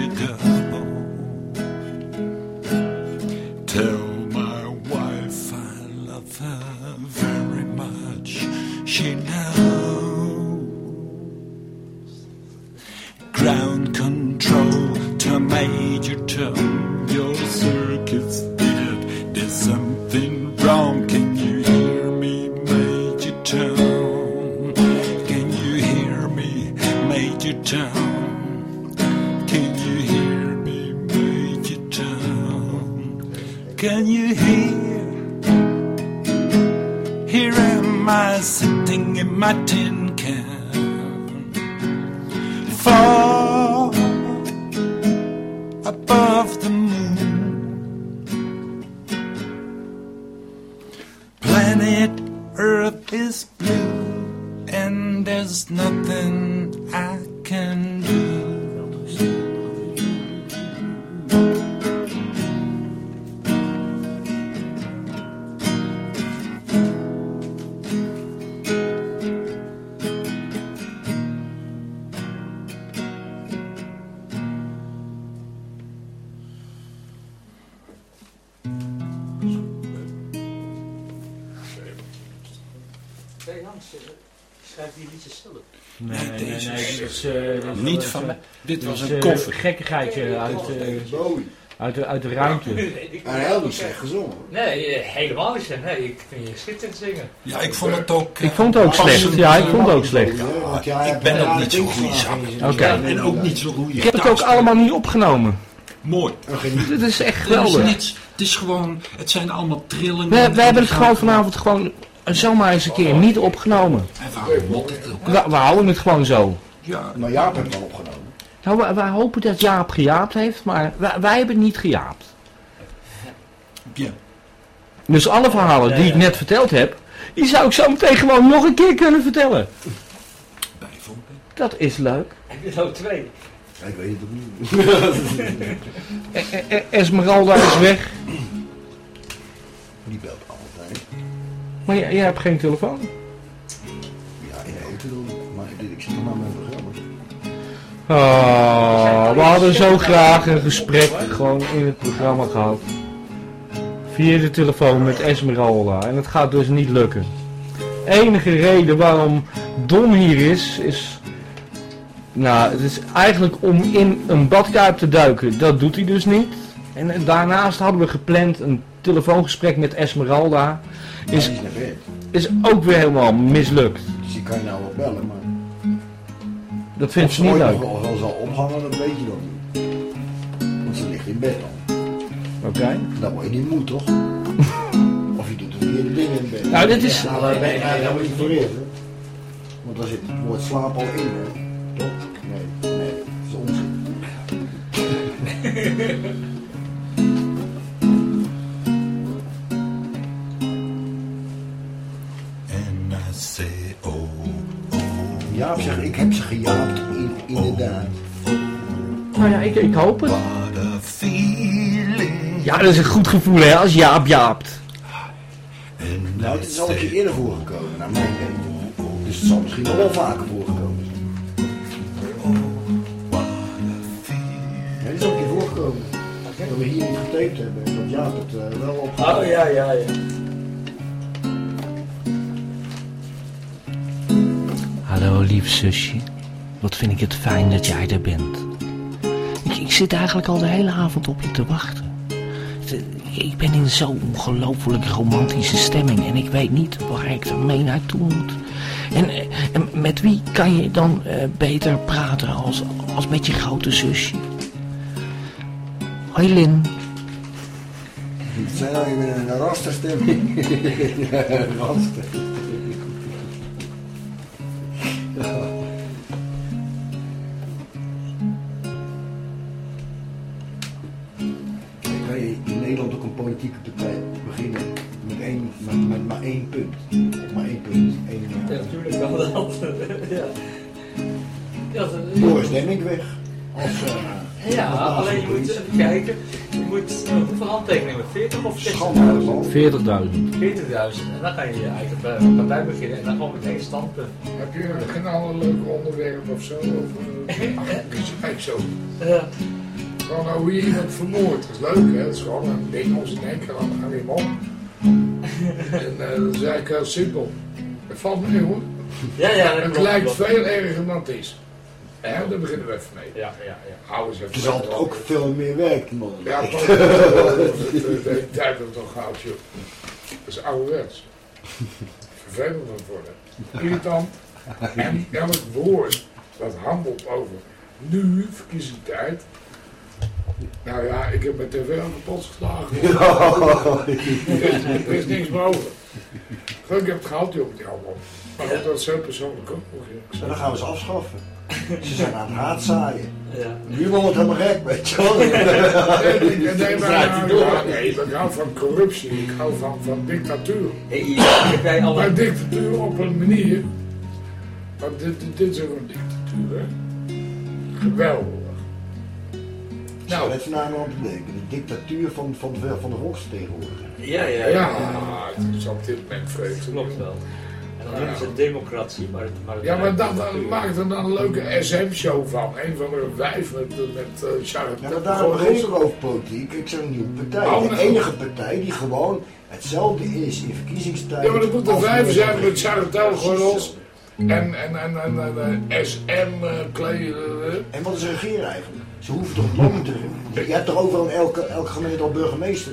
Dit was een eh, koffer. gekkigheidje uit, eh, uit, de, uit de ruimte. En heel niet slecht gezongen. Nee, eh, helemaal niet slecht. Nee, ik vind je schitterend zingen. Ja, ik vond het ook... Ik vond het ook slecht. Ja, ik vond het ook slecht. Ja, ik ben ook niet zo'n goede tekstslagen zanger. Oké. En ook niet zo goede Ik heb het ook allemaal niet opgenomen. Mooi. Dit is echt Het is, geweldig. niets, het is gewoon... Het zijn allemaal trillingen. We, we hebben het gewoon vanavond gewoon zomaar eens een keer niet opgenomen. En waarom het ook? We, we houden het gewoon zo. Ja, Maar Jaap heeft het al opgenomen. Nou, wij, wij hopen dat Jaap gejaapt heeft, maar wij, wij hebben niet gejaapt. ja. Dus alle verhalen die ik net verteld heb, die zou ik zo meteen gewoon nog een keer kunnen vertellen. bijvoorbeeld. Dat is leuk. Heb je er ook twee? Ja, ik weet het ook niet. E- e- e- Esmeralda is weg, Die belt altijd. maar jij, jij hebt geen telefoon. Ja, in de auto doen. Maar ik zit nog maar met mijn programma. Oh, we hadden zo graag een gesprek gewoon in het programma gehad. Via de telefoon met Esmeralda. En het gaat dus niet lukken. Enige reden waarom Don hier is, is... Nou, het is eigenlijk om in een badkuip te duiken. Dat doet hij dus niet. En, en daarnaast hadden we gepland een telefoongesprek met Esmeralda. Is, Is, ook weer helemaal mislukt. Dus die kan je nou wel bellen, maar... Dat vindt ze ze niet leuk. nog wel zal ophangen, dat weet je dan niet. Want ze ligt in bed dan. Oké. Dan word je niet moe, toch? of je doet verkeerde dingen in bed. Nou, dit is- Ja, daar, ben- daar, daar moet je voor hè. Want dan zit het woord slaap al in, hè. Toch? Nee, nee, dat is onzin. Jaap zegt, ik heb ze gejaapt, in, inderdaad. Nou ja, ik, ik hoop het. Ja, dat is een goed gevoel hè, als Jaap jaapt. Nou, het is al een keer eerder voorgekomen, naar mijn weten. Dus het zal misschien nog wel vaker voorgekomen zijn. Ja, dit is al een keer voorgekomen. Dat we hier niet getaped hebben en dat Jaap het eh, wel op. Oh ja, ja, ja. Lief zusje, wat vind ik het fijn dat jij er bent. Ik, ik zit eigenlijk al de hele avond op je te wachten. Ik ben in zo'n ongelooflijk romantische stemming en ik weet niet waar ik ermee naartoe moet. En, eh, met wie kan je dan eh, beter praten als, als met je grote zusje? Hoi Lin. Het zijn nou weer een rasterstemming. Raster. 40.000. 40.000. En dan kan je je eigen pa- partij beginnen en dan gewoon met één standpunt. Heb je geen ander leuk onderwerp of zo? Of, eh, eigenlijk zo. Ja. Gewoon nou hoe je iemand vermoordt. Dat is leuk, hè? Het is gewoon een ding als een enkel aan aan die man. En eh, dat is eigenlijk heel simpel. Het valt mee hoor. Ja, ja, dat Het klopt, lijkt klopt. veel erger dan het is. Ja, daar beginnen we even mee. Ja, ja, ja. Hou eens even Het is altijd ook veel meer werk, man. Ja, maar de de tijd dat toch gauw, joh. Dat is ouderwets. Vervelend aan het worden. Irritant. En elk woord dat handelt over nu, verkiezingstijd. Nou ja, ik heb mijn tv aan kapot geslagen. Er is niks meer over. Ik heb het gehaald joh, met die allemaal. Maar dat is zo persoonlijk ook. En dan gaan we ze afschaffen. Ze zijn aan het haatzaaien. Ja. Nu wordt het helemaal gek, weet je wel. Nee, maar- door. ik hou van corruptie, ik hou van, van dictatuur. Hey, heb jij alle... Maar dictatuur op een manier. Want dit, dit, dit is ook een dictatuur, hè? Geweldig. Nou, dat is nou aan te denken. De dictatuur van, van, de, van de volksvertegenwoordiger. Ja, ja, ja, ja. het is op dit moment vreemd. Klopt wel. En dan noemen ze het democratie, maar het, maar het Ja, maar lijkt dan, op dan natuurlijk. maak er dan een leuke SM-show van. Een van de vijf met, met uh, Charlotte. Ja, maar daarom begint het ook over politiek. Ik zeg een nieuwe partij. Oh, De nou. enige partij die gewoon hetzelfde is in verkiezingstijd. Ja, maar er moeten als vijf in- zijn met Charlotte. En, en, en, en, en, eh, SM-kleden. En wat is een regeren eigenlijk? Ze hoeven toch mannen te Je hebt toch overal elke, elke gemeente al burgemeester?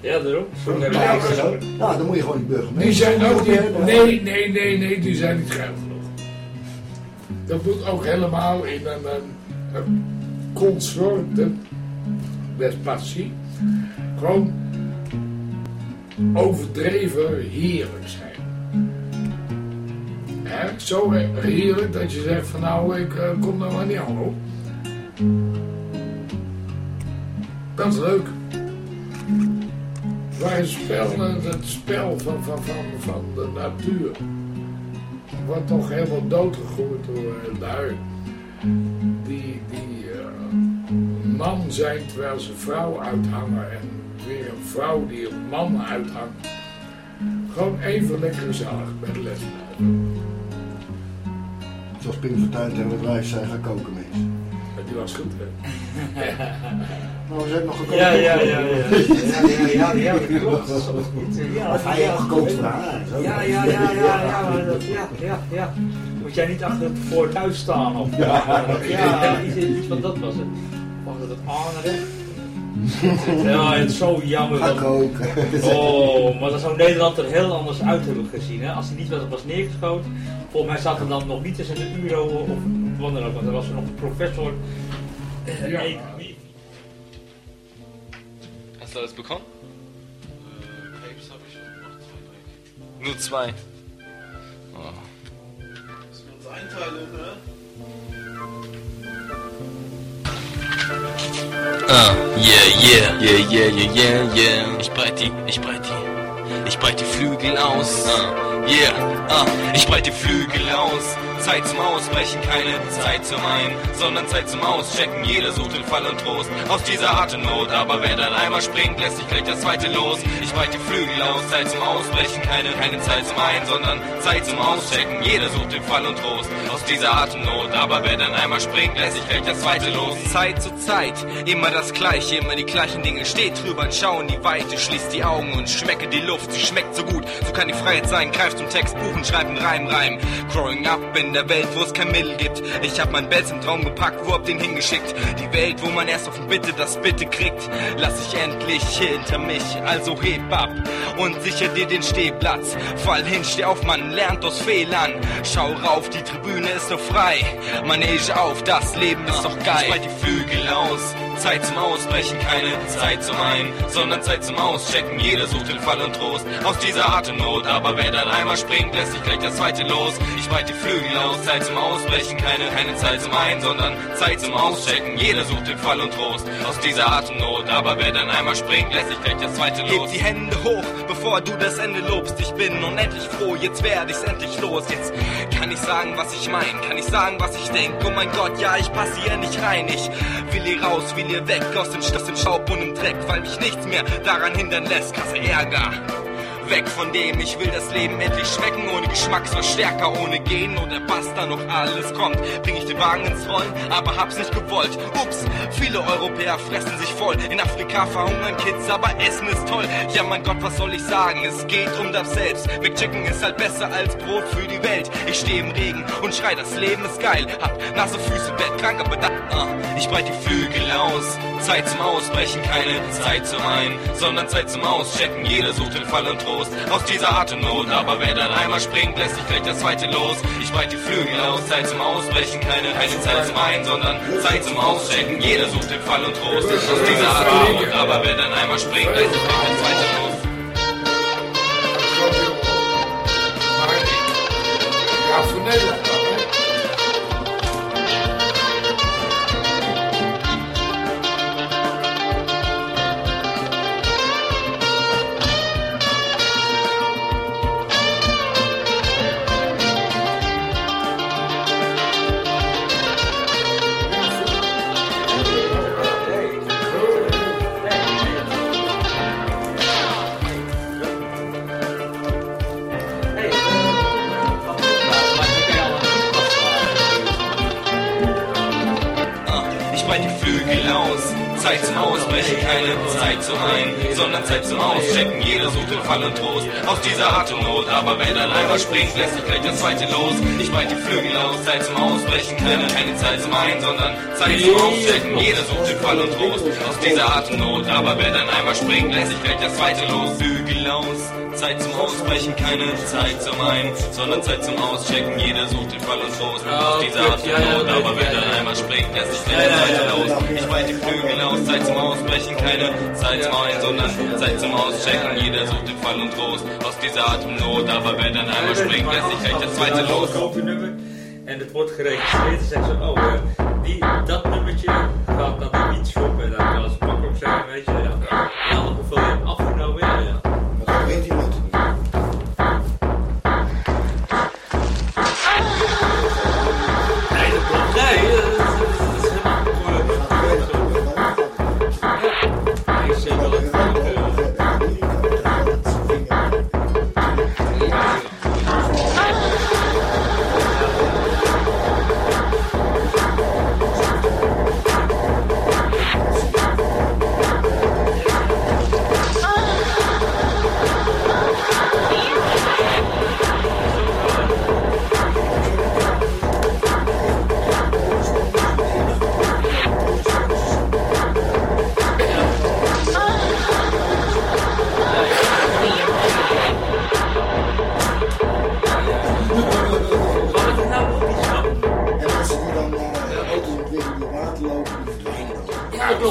Ja, daarom. Zo Ja, hebben. Nou, dan moet je gewoon die burgemeester. Die zijn ook Die niet. Nee, nee, nee, nee, die zijn niet geil genoeg. Dat moet ook helemaal in een, een, een consorte despatie. Gewoon overdreven heerlijk zijn. Hè? Zo heerlijk dat je zegt van nou, ik eh, kom er maar niet aan hoor. Dat is leuk. Waar het spel, eh, het spel van, van, van, van de natuur wordt toch helemaal doodgegooid door lui. Die, die eh, man zijn terwijl ze vrouw uithangen en weer een vrouw die een man uithangt. Gewoon even lekker bij de les blijven. Zoals Pim tegen het wijf zei, ga koken mensen. Maar die was goed hè. Nou, ze hebben nog gekookt. Ja, ja, ja, ja. Ja, ja, dat. Dat Of hij ja. heeft gekookt. Ja, ja, ja, ja, ja, maar dat- ja, ja, ja. Moet jij niet achter het fornuis staan of ja, ja, iets, van dat was het. Was het het aanrecht? Ja, het is zo jammer. Dat-. Oh, maar dat zou Nederland er heel anders uit hebben gezien. Hè? Als hij niet was, was neergeschoten. Volgens mij zat er dan nog niet eens in de Euro of wat dan ook. Want er was er nog een professor. Ja. Hast du alles bekommen? Äh, Papes habe ich schon noch zwei, drei. Nur zwei. Oh. Müssen wir uns einteilen, ne? Ah, yeah, yeah, yeah, yeah, yeah, yeah, yeah. Ich breit die, ich breit die, ich breit die Flügel aus. Ah, yeah, ah, ich breit die Flügel aus. Zeit zum Ausbrechen, keine Zeit zum Ein, sondern Zeit zum Auschecken. Jeder sucht den Fall und Trost aus dieser harten Not. Aber wer dann einmal springt, lässt sich gleich das zweite los. Ich breit die Flügel aus, Zeit zum Ausbrechen, keine, keine Zeit zum Ein, sondern Zeit zum Auschecken. Jeder sucht den Fall und Trost aus dieser harten Not. Aber wer dann einmal springt, lässt sich gleich das zweite los. Zeit zu Zeit, immer das Gleiche, immer die gleichen Dinge. Steht drüber und schau in die Weite, schließ die Augen und schmecke die Luft. Sie schmeckt so gut, so kann die Freiheit sein. Greif zum Text, Buchen, schreib einen Reim, Reim. Growing up in der Welt, wo es kein Mittel gibt. Ich hab mein Bett im Traum gepackt, wo hab den hingeschickt. Die Welt, wo man erst auf ein Bitte das Bitte kriegt. Lass ich endlich hinter mich, also heb ab und sicher dir den Stehplatz. Fall hin, steh auf, man lernt aus Fehlern. Schau rauf, die Tribüne ist noch frei. Manege auf, das Leben ist doch geil. Spreit die Flügel aus. Zeit zum Ausbrechen, keine Zeit zum Ein, sondern Zeit zum Auschecken. Jeder sucht den Fall und Trost aus dieser harten Not. Aber wer dann einmal springt, lässt sich gleich das zweite los. Ich breite die Flügel aus, Zeit zum Ausbrechen, keine, keine Zeit zum Ein, sondern Zeit zum Auschecken. Jeder sucht den Fall und Trost aus dieser harten Not. Aber wer dann einmal springt, lässt sich gleich das zweite los. Heb die Hände hoch, bevor du das Ende lobst. Ich bin unendlich froh, jetzt werd ich's endlich los. Jetzt kann ich sagen, was ich mein? Kann ich sagen, was ich denk? Oh mein Gott, ja, ich passe hier nicht rein. Ich will hier raus, will hier weg aus dem, aus dem Staub und dem Dreck, weil mich nichts mehr daran hindern lässt. Krasse Ärger. Weg von dem, ich will das Leben endlich schmecken, ohne Geschmacksverstärker, ohne Gehen oder was da noch alles kommt. Bring ich den Wagen ins Rollen, aber hab's nicht gewollt. Ups, viele Europäer fressen sich voll. In Afrika verhungern Kids, aber Essen ist toll. Ja, mein Gott, was soll ich sagen? Es geht um das Selbst. McChicken ist halt besser als Brot für die Welt. Ich stehe im Regen und schrei, das Leben ist geil. Hab nasse Füße, Bett krank, aber da, ah, ich breit die Flügel aus. Zeit zum Ausbrechen, keine Zeit zum Ein, sondern Zeit zum Auschecken. Jeder sucht den Fall und Trost aus dieser Atemnot. Aber wer dann einmal springt, lässt sich gleich das zweite los. Ich breit die Flügel aus, Zeit zum Ausbrechen, keine, keine Zeit zum Ein, sondern Zeit zum Auschecken. Jeder sucht den Fall und Trost aus dieser Atemnot. Aber wer dann einmal springt, lässt sich gleich das zweite los. Flügel aus. Zeit zum Ausbrechen, keine Zeit zum Ein, sondern Zeit zum Auschecken. Jeder sucht den Fall und Trost aus dieser Atemnot. Aber wer dann einmal springt, lässt sich gleich das zweite los. Ich breit die Flügel aus, Zeit zum Ausbrechen, keine, keine Zeit zum Ein, sondern Zeit zum Auschecken. Jeder sucht den Fall und Trost aus dieser Atemnot. Aber wer dann einmal springt, lässt sich gleich das zweite los. Flügel aus. Zeit zum Ausbrechen, keine Zeit zum Ein, sondern Zeit zum Auschecken. Jeder sucht den Fall und Trost aus dieser Atemnot. Aber wer dann einmal springt, lässt sich gleich das zweite los. Ich breit die Flügel aus, Zeit zum Ausbrechen, keine Zeit zum Ein, sondern Zeit zum Auschecken. Jeder sucht den Fall und Trost aus dieser Atemnot. Aber wer dann einmal springt, lässt sich gleich das zweite los. en het wordt geregistreerd. Dan zeggen ze, oh, die, dat nummertje gaat naar de beatshop. En dan kan ze makkelijk zeggen, weet je, ja, ja hoeveel je hebt afgenomen. Ja, ja.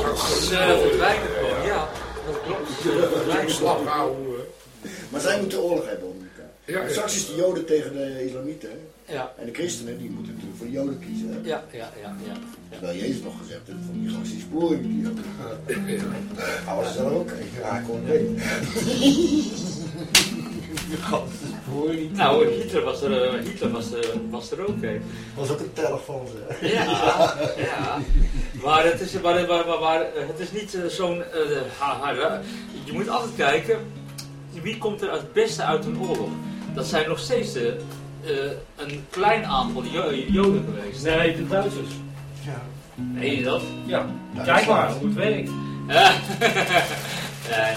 Klopt. Ze verdwijnen gewoon, ja. Dat klopt. Ze verdwijnen Slap gewoon. houden. Maar zij moeten oorlog hebben onder elkaar. Ja, ja. Straks is de Joden tegen de Islamieten. hè. Ja. En de christenen die moeten natuurlijk voor de Joden kiezen. Hè. Ja, ja, ja, ja. Terwijl Jezus nog gezegd heeft van die gasten die sporen niet die Joden. Hij was er zelf ook. Ik raak gewoon weet. Nou, Hitler was er, eh, Hitler was, er- was er ook een. was ook een telg van ze. Ja, ja. Maar het is, maar, maar, maar, maar, eh, het is niet eh, zo'n... eh, je moet altijd kijken, wie komt er het beste uit een oorlog? Dat zijn nog steeds eh, eh, een klein aantal Jo- Joden geweest. Nee, de Duitsers. Ja. Nee, dat? Ja, kijk maar hoe het werkt. Ja. nee.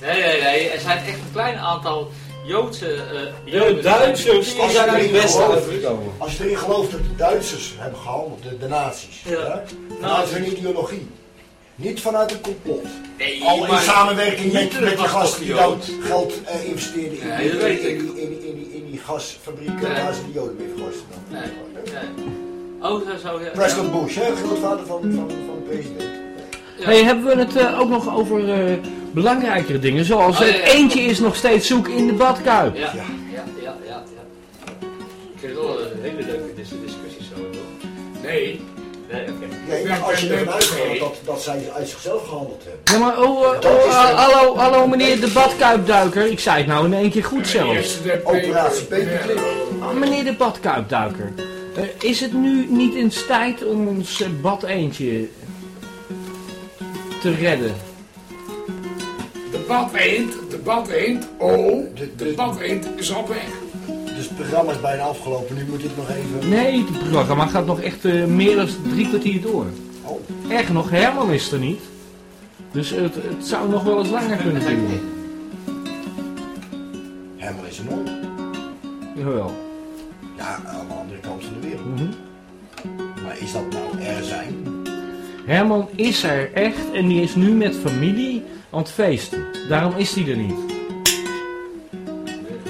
Nee, nee, nee. Er zijn echt een klein aantal Joodse eh Joden. De Duitsers die Als je zijn er het uitgekomen. Als je erin gelooft dat de Duitsers hebben gehandeld, de, de nazi's, Ja. hè, vanuit hun ideologie. Niet vanuit een complot. Nee, Al in samenwerking met, met die gasten die dan Jood? geld eh, investeerden in, Ja, in, in, in, in, in, die- in die gasfabrieken Nee. waar ze de Joden mee vergosten. Nee, nee. Oh, zo, zo, ja. Preston Bush, hè, grootvader van, van, van de president. Ja. Hey, hebben we het eh, ook nog over eh, belangrijkere dingen? Zoals Oh, ja, het ja, eentje is nog steeds zoek in de badkuip. Ja, ja, ja, ja, ja. Ik vind het wel een hele leuke dis- discussie zo, toch? Nee. Nee, oké. Nee, maar als je ervan uitgaat dat, dat zij uit zichzelf gehandeld hebben. Ja, maar oh, eh, oh, het. hallo, hallo meneer de badkuipduiker. Ik zei het nou in één keer goed zelfs. Operatie Paperclip. Ah, meneer de badkuipduiker. eh, is het nu niet eens tijd om ons eh, bad eentje te redden? De bad eend, de bad eend, oh, de bad eend is op weg. Dus het programma is bijna afgelopen, nu moet ik nog even... Nee, het programma gaat nog echt eh, meer dan drie kwartier door. Oh. Erg nog, Herman is er niet. Dus het, het zou nog wel eens langer kunnen duren. Hemmer is een on. Jawel. Ja, aan de andere kant van de wereld. Mhm. Maar is dat nou er zijn? Herman is er echt en die is nu met familie aan het feesten. Daarom is hij er niet.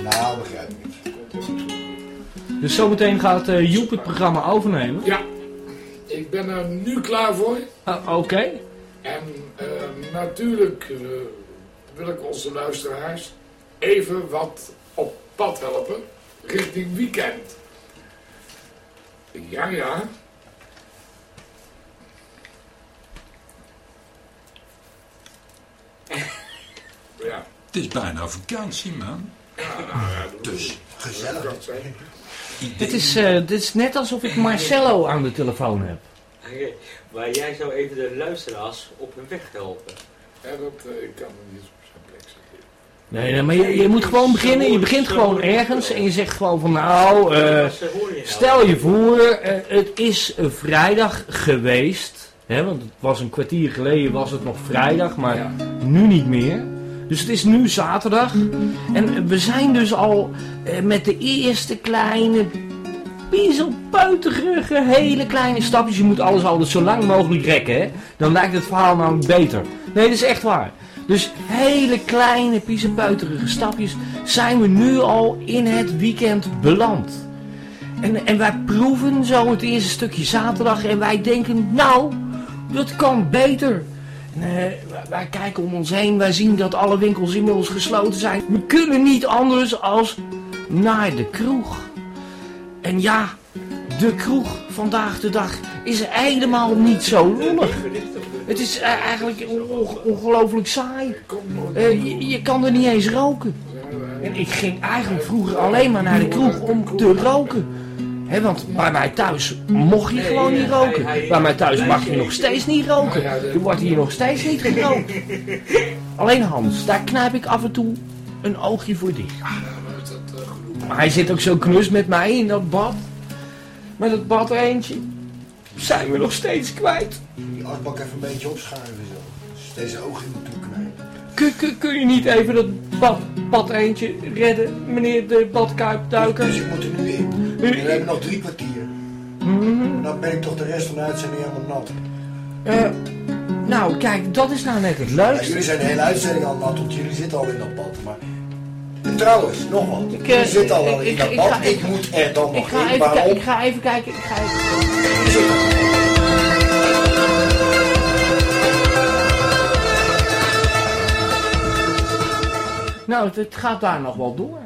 Nou, begrijp ik niet. Dus zometeen gaat eh, Joep het programma overnemen. Ja, ik ben er nu klaar voor. Ah, Oké. En eh, natuurlijk eh, wil ik onze luisteraars even wat op pad helpen richting weekend. Ja, ja. Ja. Het is bijna vakantie, man. Dus. Gezellig. Dit is, eh, dit is net alsof ik Marcello aan de telefoon heb. Oké, Maar jij zou even de luisteraars op hun weg helpen. Ja, dat, eh, ik kan niet op zijn plek zitten. Nee, nee, maar je, je moet gewoon beginnen. Je begint gewoon ergens en je zegt gewoon van nou, eh, stel je voor, het is een vrijdag geweest. Hè, want het was een kwartier geleden was het nog vrijdag, maar nu niet meer. Dus het is nu zaterdag. En we zijn dus al eh, met de eerste kleine, piezelpeutige, hele kleine stapjes. Je moet alles altijd zo lang mogelijk rekken, hè. Dan lijkt het verhaal namelijk beter. Nee, dat is echt waar. Dus hele kleine, piezelpeuterige stapjes zijn we nu al in het weekend beland. En, en wij proeven zo het eerste stukje zaterdag en wij denken, nou, dat kan beter. En, wij- kijken om ons heen, wij zien dat alle winkels inmiddels gesloten zijn. We kunnen niet anders als naar de kroeg. En ja, de kroeg vandaag de dag is helemaal niet zo lollig. Het is eh, eigenlijk on- ongelooflijk saai. Eh, je, je kan er niet eens roken. En ik ging eigenlijk vroeger alleen maar naar de kroeg om te roken. Hè, want bij mij thuis mocht je gewoon niet roken. Bij mij thuis mag je nog steeds niet roken. Er wordt hier nog steeds niet gerookt. Alleen Hans, daar knijp ik af en toe een oogje voor dicht. Maar hij zit ook zo knus met mij in dat bad. Met dat bad eentje. Zijn we nog steeds kwijt. Die asbak even een beetje opschuiven zo. Dus deze ogen in de toeknijpen. Kun, kun, kun je niet even dat bad, bad eentje redden, meneer de badkuipduiker? Dus ik moet er nu in. We hebben nog drie kwartier. Dan ben ik toch de rest van de uitzending helemaal nat. Eh, nou, kijk, dat is nou net het Ja, leukste. jullie zijn de hele uitzending al nat, want jullie zitten al in dat bad. Maar trouwens, nog wat. Ik, eh, jullie zitten al wel in dat bad. Ik moet er dan nog in. Waarom? ik ga even kijken. Ik ga even... Nou, het, het gaat daar nog wel door.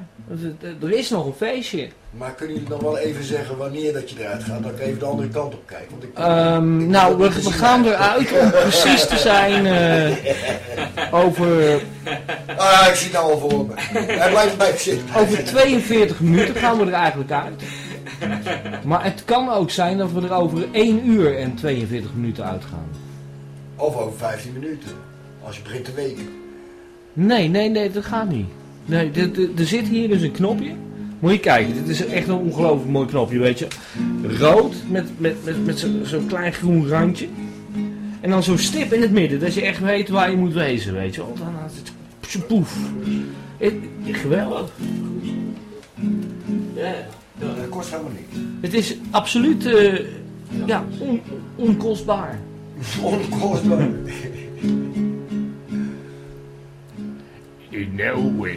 Er is nog een feestje. Maar kunnen jullie nog wel even zeggen wanneer dat je eruit gaat? Dat ik even de andere kant op kijk. Want ik, Ehm, nou, we, we gaan eruit om precies te zijn eh, over, Ah, ik zie het nou al voor me. Hij blijft bij zitten. over 42 minuten gaan we er eigenlijk uit. Maar het kan ook zijn dat we er over 1 uur en 42 minuten uitgaan. Of over 15 minuten. Als je begint te weken. Nee, nee, nee, dat gaat niet. Nee, er zit hier dus een knopje. Moet je kijken, dit is echt een ongelooflijk mooi knopje, weet je. Rood met, met, met, met zo- zo'n klein groen randje. En dan zo'n stip in het midden, dat je echt weet waar je moet wezen, weet je wel. Dan het poef. Het- Geweldig. Ja, Dat kost helemaal niks. Het is absoluut eh, ja, on- onkostbaar. Onkostbaar. Nou, eh,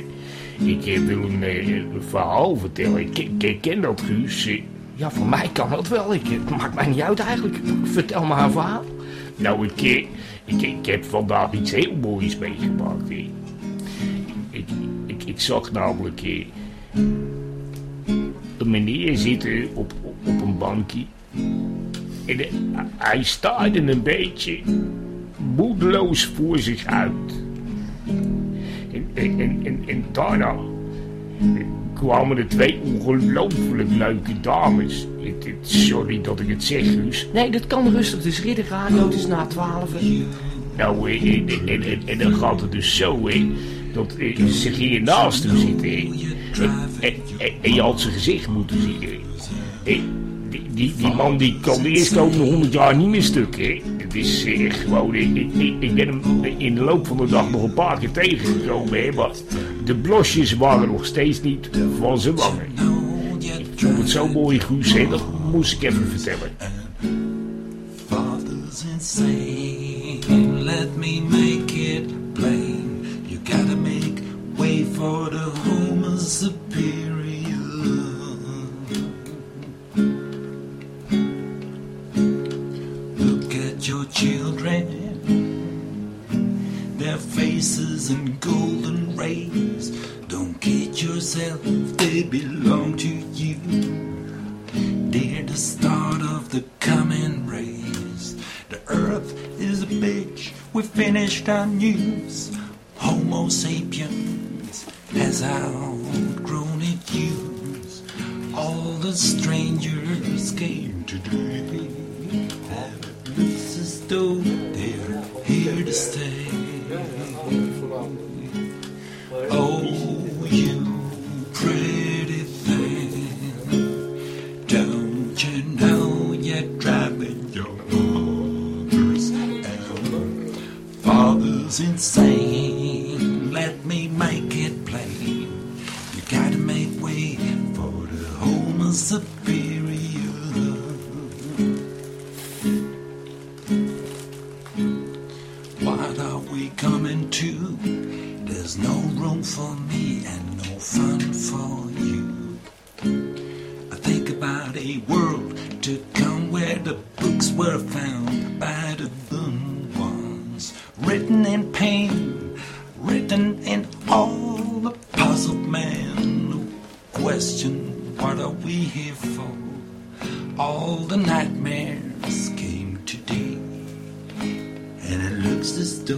ik eh, wil een, eh, een verhaal vertellen. Ik, ken dat Guus. Ja, voor mij kan dat wel. Ik, het maakt mij niet uit eigenlijk. Vertel maar een verhaal. Nou, ik, eh, ik, ik heb vandaag iets heel moois meegemaakt. Ik, ik, zag namelijk een meneer zitten op, op, een bankje. En hij staarde een beetje moedeloos voor zich uit. En, en, en daarna kwamen er twee ongelooflijk leuke dames. Het- het- Sorry dat ik het zeg, Guus. Nee, dat kan rustig. Is Ridder Radio, het is na twaalf. Nou, eh, en, en, en, en dan gaat het dus zo, hè. Dat eh, ze gingen naast hem zitten. En, en, en- en je had zijn gezicht moeten zien. Eh, Die, die, man die kan de eerstkomende honderd jaar niet meer stuk, hè. Het is eh, gewoon... Ik, ik, ik ben hem in de loop van de dag nog een paar keer tegengekomen, hè. Maar de blosjes waren nog steeds niet van zijn wangen. Ik vond het zo mooi, Guus, hè. Dat moest ik even vertellen. Father's insane. Let me make it plain. You gotta make way for the Homo children. Their faces in golden rays. Don't kid yourself, they belong to you. They're the start of the coming race. The earth is a bitch, we finished our news. Homo sapiens has outgrown its use. All the strangers came today. Though they're here to stay. Oh, you pretty thing. Don't you know you're driving your mother's and father's insane? Let me make it plain. You gotta make way for the Homo superior. Coming to? There's no room for me and no fun for you. I think about a world to come where the books were found by the ones, written in pain, written in all the puzzled man who question what are we here for. All the nightmares came today, and it looks as though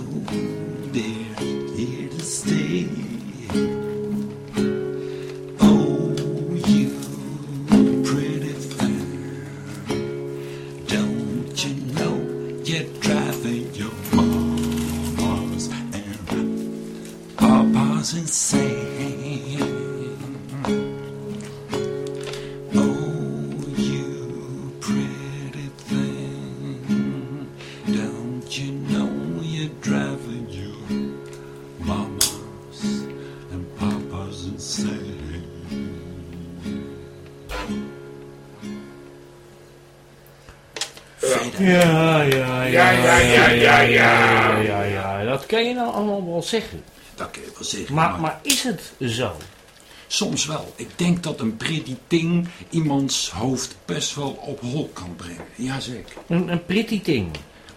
they're here to stay. Ja, ja, ja. Dat kan je nou allemaal wel zeggen. Dat kun je wel zeggen. Maar, maar is het zo? Soms wel. Ik denk dat een pretty thing iemands hoofd best wel op hol kan brengen. Jazeker. Een, een pretty thing.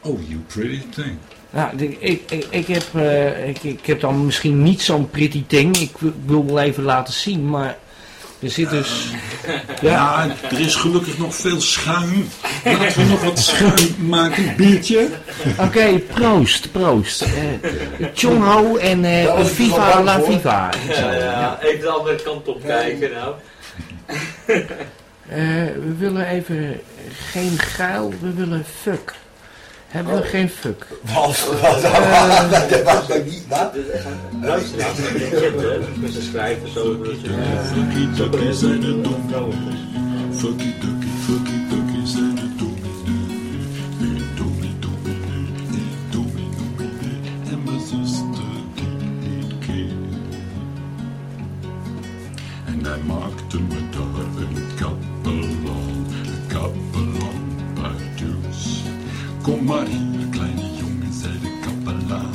Oh, you pretty thing. Nou, ik, ik, ik, heb, eh, ik, ik heb dan misschien niet zo'n pretty thing. Ik wil- wil wel even laten zien, maar er zit dus... Ja, er is gelukkig nog veel schuim. Laten we nog wat schuim maken. Biertje. Oké, proost, proost. Chong Ho en eh, Ja, is Viva la. Viva. Ja, ja, even de andere kant op kijken nou. Eh, we willen even geen geil, we willen fuck. Hebben we geen fuck? Wat? Wat? Wat? Wat? Wat? Niet? Wat? Dus ze schrijven zo. Fucky ducky zijn de dom. Fucky ducky, Maar hier, kleine jongen, zei de kapelaan.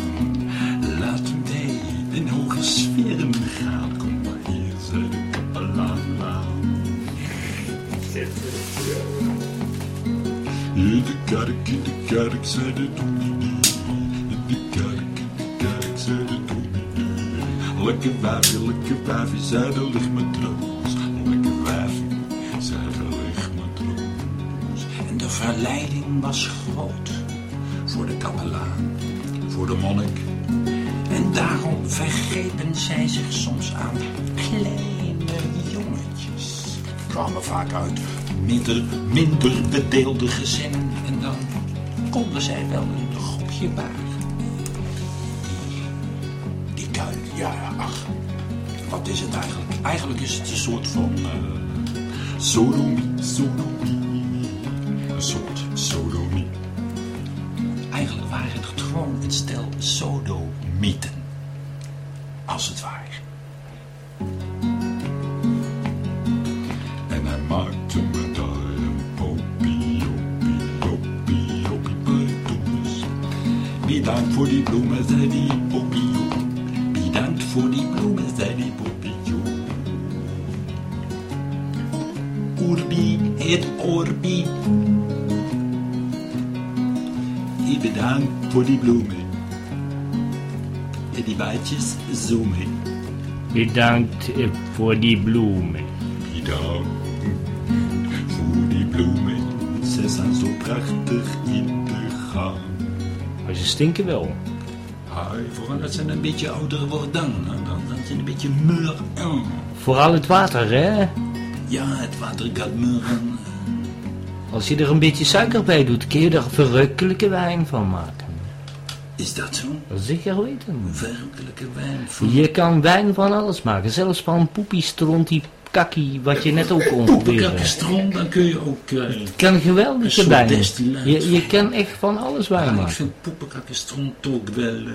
Laat mij in hoge sferen gaan. Kom maar hier, zei de kapelaan. In de kerk, in de kerk, zei de dominee. In de kerk, in de kerk, zei de dominee. Lekker wijfje, lekker wijfje, zei de lichtmatroos. Lekker wijfje, zei de lichtmatroos. En de verleiding was groot voor de kapelaan, voor de monnik. En daarom vergrepen zij zich soms aan kleine kwamen vaak uit minder, minder bedeelde gezinnen. En dan konden zij wel een groepje bij. Die kuil, ja, ach. Wat is het eigenlijk? Eigenlijk is het een soort van eh sodomie, sodomie. Een soort sodomie. Gewoon een stel sodomieten. Als het ware. Bijtjes zoomen. Bedankt eh, voor die bloemen. Bedankt voor die bloemen. Ze zijn zo prachtig in de gang. Maar ze stinken wel. Hai, vooral dat ze een beetje ouder worden. Dan, dan zijn ze een beetje meur. Vooral het water, hè? Ja, het water gaat meuren. Als je er een beetje suiker bij doet, kun je er verrukkelijke wijn van maken. Is dat zo? Zeker weten. Verrukkelijke wijn. Van... Je kan wijn van alles maken, zelfs van poepie, strontie, kakkie, wat je net ook kon proberen. Poepenkakkenstrom, dan kun je ook... eh, Het kan geweldige wijn. Je, je kan echt van alles wijn ja, ik maken. vind poepenkakkenstrom toch wel... eh,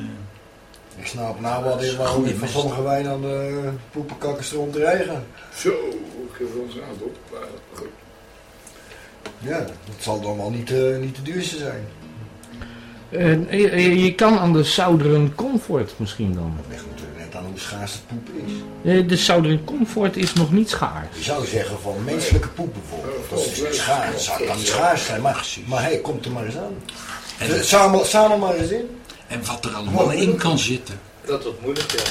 Ik snap nou wat in waarom je van sommige wijn aan de poepenkakkenstrom te rijgen. Zo, ik heb ons aan het op. Ja, dat zal dan wel niet, eh, niet de duurste zijn. Eh, je, je kan aan de Southern Comfort misschien dan. Dat ligt natuurlijk net aan hoe schaars het poep is. Eh, de Southern Comfort is nog niet schaars. Je zou zeggen van menselijke poep bijvoorbeeld. Dat is niet schaars. Dat zou dan niet schaars zijn. Maar, maar hey, komt er maar eens aan. En- Eh, Samen, samen maar eens in. En wat er allemaal in kan zitten. Dat wordt moeilijk, ja.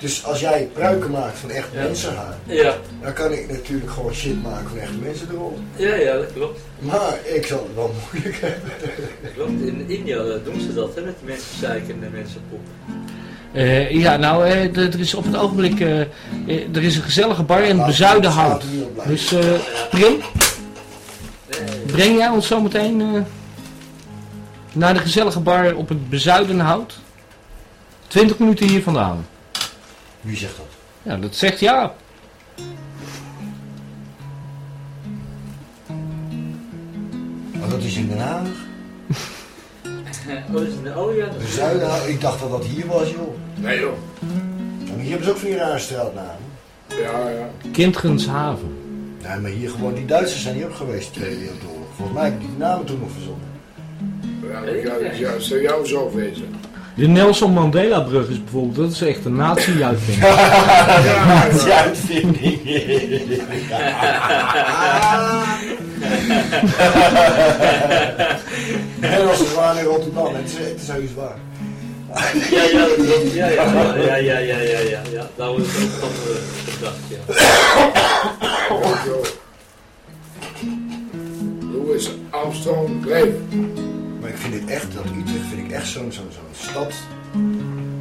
Dus als jij pruiken maakt van echt mensenhaar, Ja, dan kan ik natuurlijk gewoon shit maken van echte mensen erop. ja, ja dat klopt. Maar ik zal het wel moeilijk hebben. Dat klopt. In India eh, doen ze dat, hè, met mensen zeiken en mensen poepen. Eh, ja, nou, eh, er is op het ogenblik er is een gezellige bar in het Bezuidenhout. Dus eh, Prim, breng jij ons zometeen eh, naar de gezellige bar op het Bezuidenhout? 20 minuten hier vandaan. Wie zegt dat? Ja, dat zegt ja. Maar dat is in Den Haag. Oh, dat is een, oh ja, dat De is Zuidenhaag. Ik dacht dat dat hier was, joh. Nee joh. En hier hebben ze ook van die rare straatnamen. Ja, ja. Kindgenshaven. Nee, maar hier gewoon, die Duitsers zijn hier ook geweest, Tweede Wereldoorlog. Volgens mij heb ik die namen toen nog verzonnen. Ja, ja, ja, zou jou zo wezen. De Nelson Mandela brug is bijvoorbeeld, dat is echt een nazi-uitvinding. Ja, die uitvinding. En als ze waren in Rotterdam, het is, het is heus waar. Ja, ja, dat klopt. Ja, ja, ja, ja, ja, ja, ja, ja. Daar wordt het ook van eh, gedacht, ja. Zo. Louis Armstrong leeft. Maar ik vind dit echt, dat Utrecht vind ik echt zo'n zo'n zo'n stad.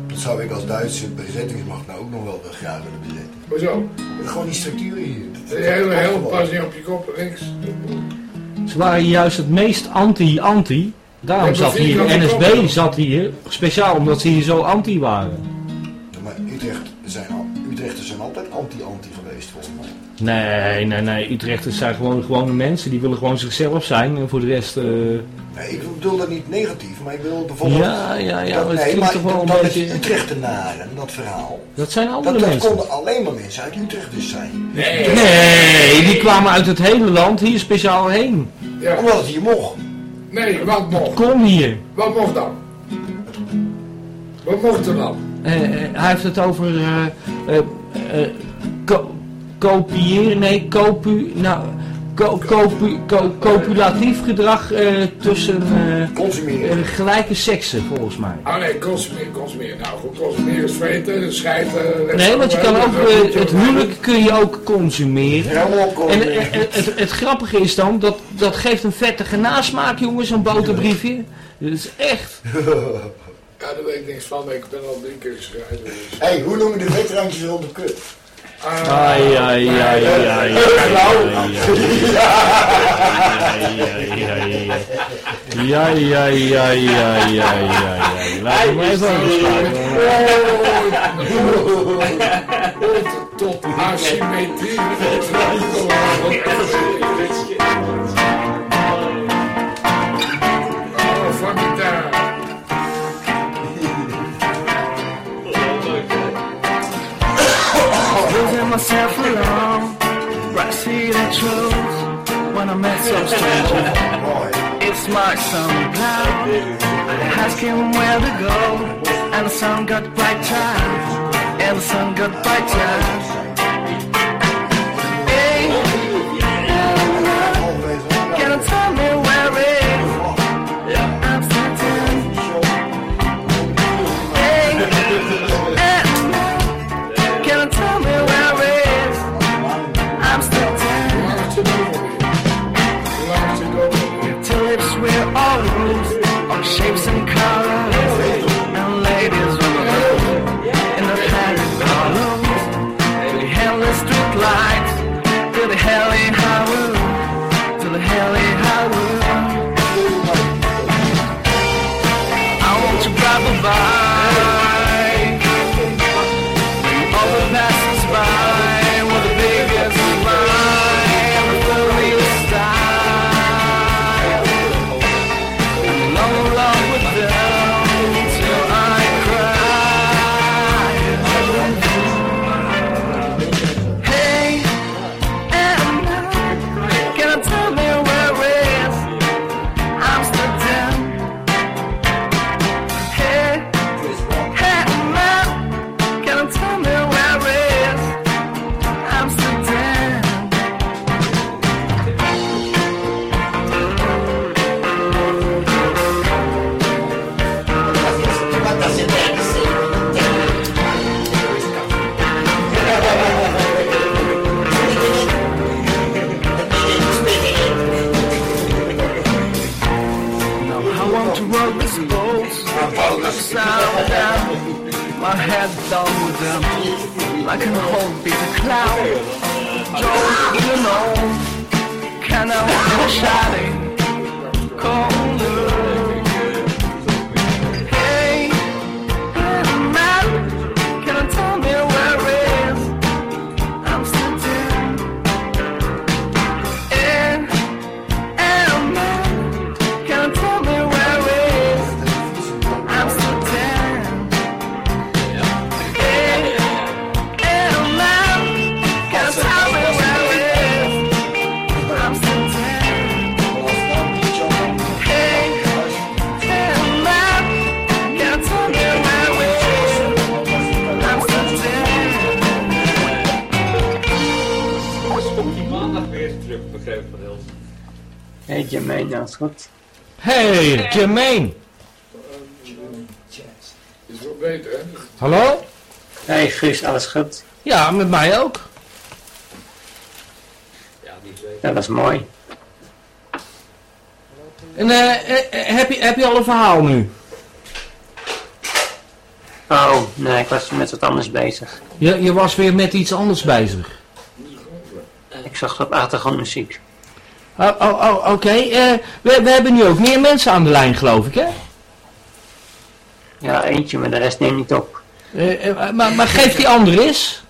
Dat zou ik als Duitse bezettingsmacht nou ook nog wel wel graag willen bezetten. Hoezo? Gewoon die structuren hier. De hele, pas niet op je kop links. Ze waren juist het meest anti-anti. Daarom Ja, zat hier, dat NSB zat hier, speciaal omdat ze hier zo anti waren. Ja, maar Utrecht zijn al, Utrechters zijn altijd anti-anti. Nee, nee, nee. Utrechters zijn gewoon gewone mensen. Die willen gewoon zichzelf zijn. En voor de rest... eh, Nee, ik bedoel dat niet negatief, maar ik bedoel bijvoorbeeld... Ja, ja, ja, Dat, maar het nee, maar toch wel een dat beetje- Utrechtenaren, dat verhaal. dat zijn andere Dat, dat mensen. konden alleen maar mensen uit Utrecht dus zijn. Nee, die kwamen uit het hele land hier speciaal heen. Ja. Omdat het hier mocht. Nee, wat mocht? Kom hier. Wat mocht dan? Wat mocht er dan? Eh, eh, hij heeft het over eh, eh, eh, kopiëren, nee, copu, nou, copu, copulatief gedrag eh, tussen eh, Consumeren. eh, gelijke seksen, volgens mij. Oh nee, consumeren, consumeren. Nou goed, consumeren is vreten, schijten. Nee, want je kan ook, het huwelijk kun je ook consumeren. Helemaal En consumeren. eh, het, het grappige is dan, dat, dat geeft een vettige nasmaak, jongens, zo'n boterbriefje. Dat is echt. Ja, daar weet ik niks van. Ik ben al drie keer geschreven. Dus. Hé, hey, hoe noemen de vetrandjes rond de kut? Ai, ai, ai, ai, ai, ai, ai, Ja, ja, ja, ja, ja, ja, ja. Laten we maar even Some cloud. I asked him where to go, and the sun got brighter, and the sun got brighter. Hey, Jermaine. Is wel beter, hè? Hallo? Hey Guus, alles goed? Ja, met mij ook. Ja, dat is mooi. En eh, eh, heb, je, heb je al een verhaal nu? Oh, nee, ik was met wat anders bezig. Je, je was weer met iets anders bezig. Ik zag op achtergrondmuziek. Oh, oh, oh oké. Eh, we, we hebben nu ook meer mensen aan de lijn, geloof ik, hè? Ja, eentje, maar de rest neemt niet op. Eh, eh, maar, maar geef die andere eens.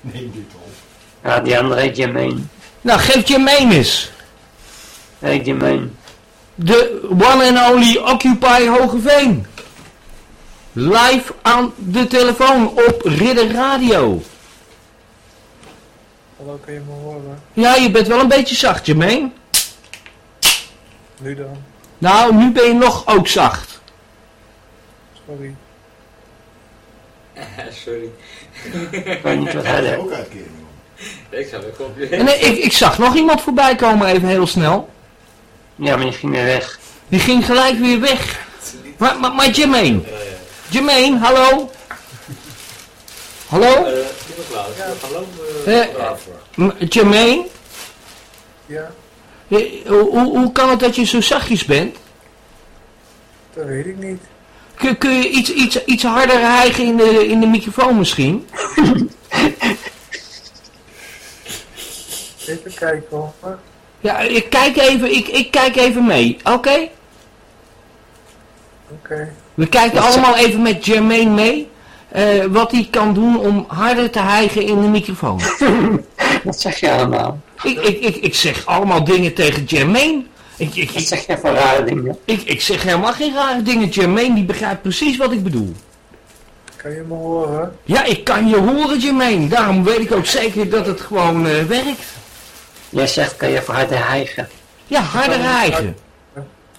Neem dit op. Ja, die andere heet Jermaine. Nou, geef Jermaine eens. Hey Jermaine. De one and only Occupy Hogeveen. Live aan de telefoon op Ridder Radio. Hallo, kun je me horen? Ja, je bent wel een beetje zacht, Jermaine. Nu dan? Nou, nu ben je nog ook zacht. Sorry. Sorry. Ik weet niet wat hij deed. Ook uitkering. Ik zag een kopje. En eh, ik, ik zag nog iemand voorbij komen even heel snel. Ja, maar die ging weer weg. Die ging gelijk weer weg. Maar, maar, maar Jermaine. Jermaine, hallo? Hallo? Eh, Sinterklaas, hallo. m- Jermaine? Ja, Eh, Hoe, hoe, hoe kan het dat je zo zachtjes bent? dat weet ik niet. Kun, kun je iets, iets, iets harder hijgen in de, in de microfoon misschien? Even kijken hoor. Ja, ik kijk even, ik, ik kijk even mee, oké? Oké. We kijken allemaal even met Jermaine mee. Eh, wat hij kan doen om harder te hijgen in de microfoon. Wat zeg je allemaal? Ik, ik, ik, ik zeg allemaal dingen tegen Jermaine. Ik, ik, Wat zeg jij voor rare dingen? ik, ik zeg helemaal geen rare dingen. Jermaine die begrijpt precies wat ik bedoel. Kan je me horen? Ja, ik kan je horen Jermaine. Daarom weet ik ook zeker dat het gewoon eh, werkt. Jij zegt, kan je voor harder hijgen? Ja, harder hijgen.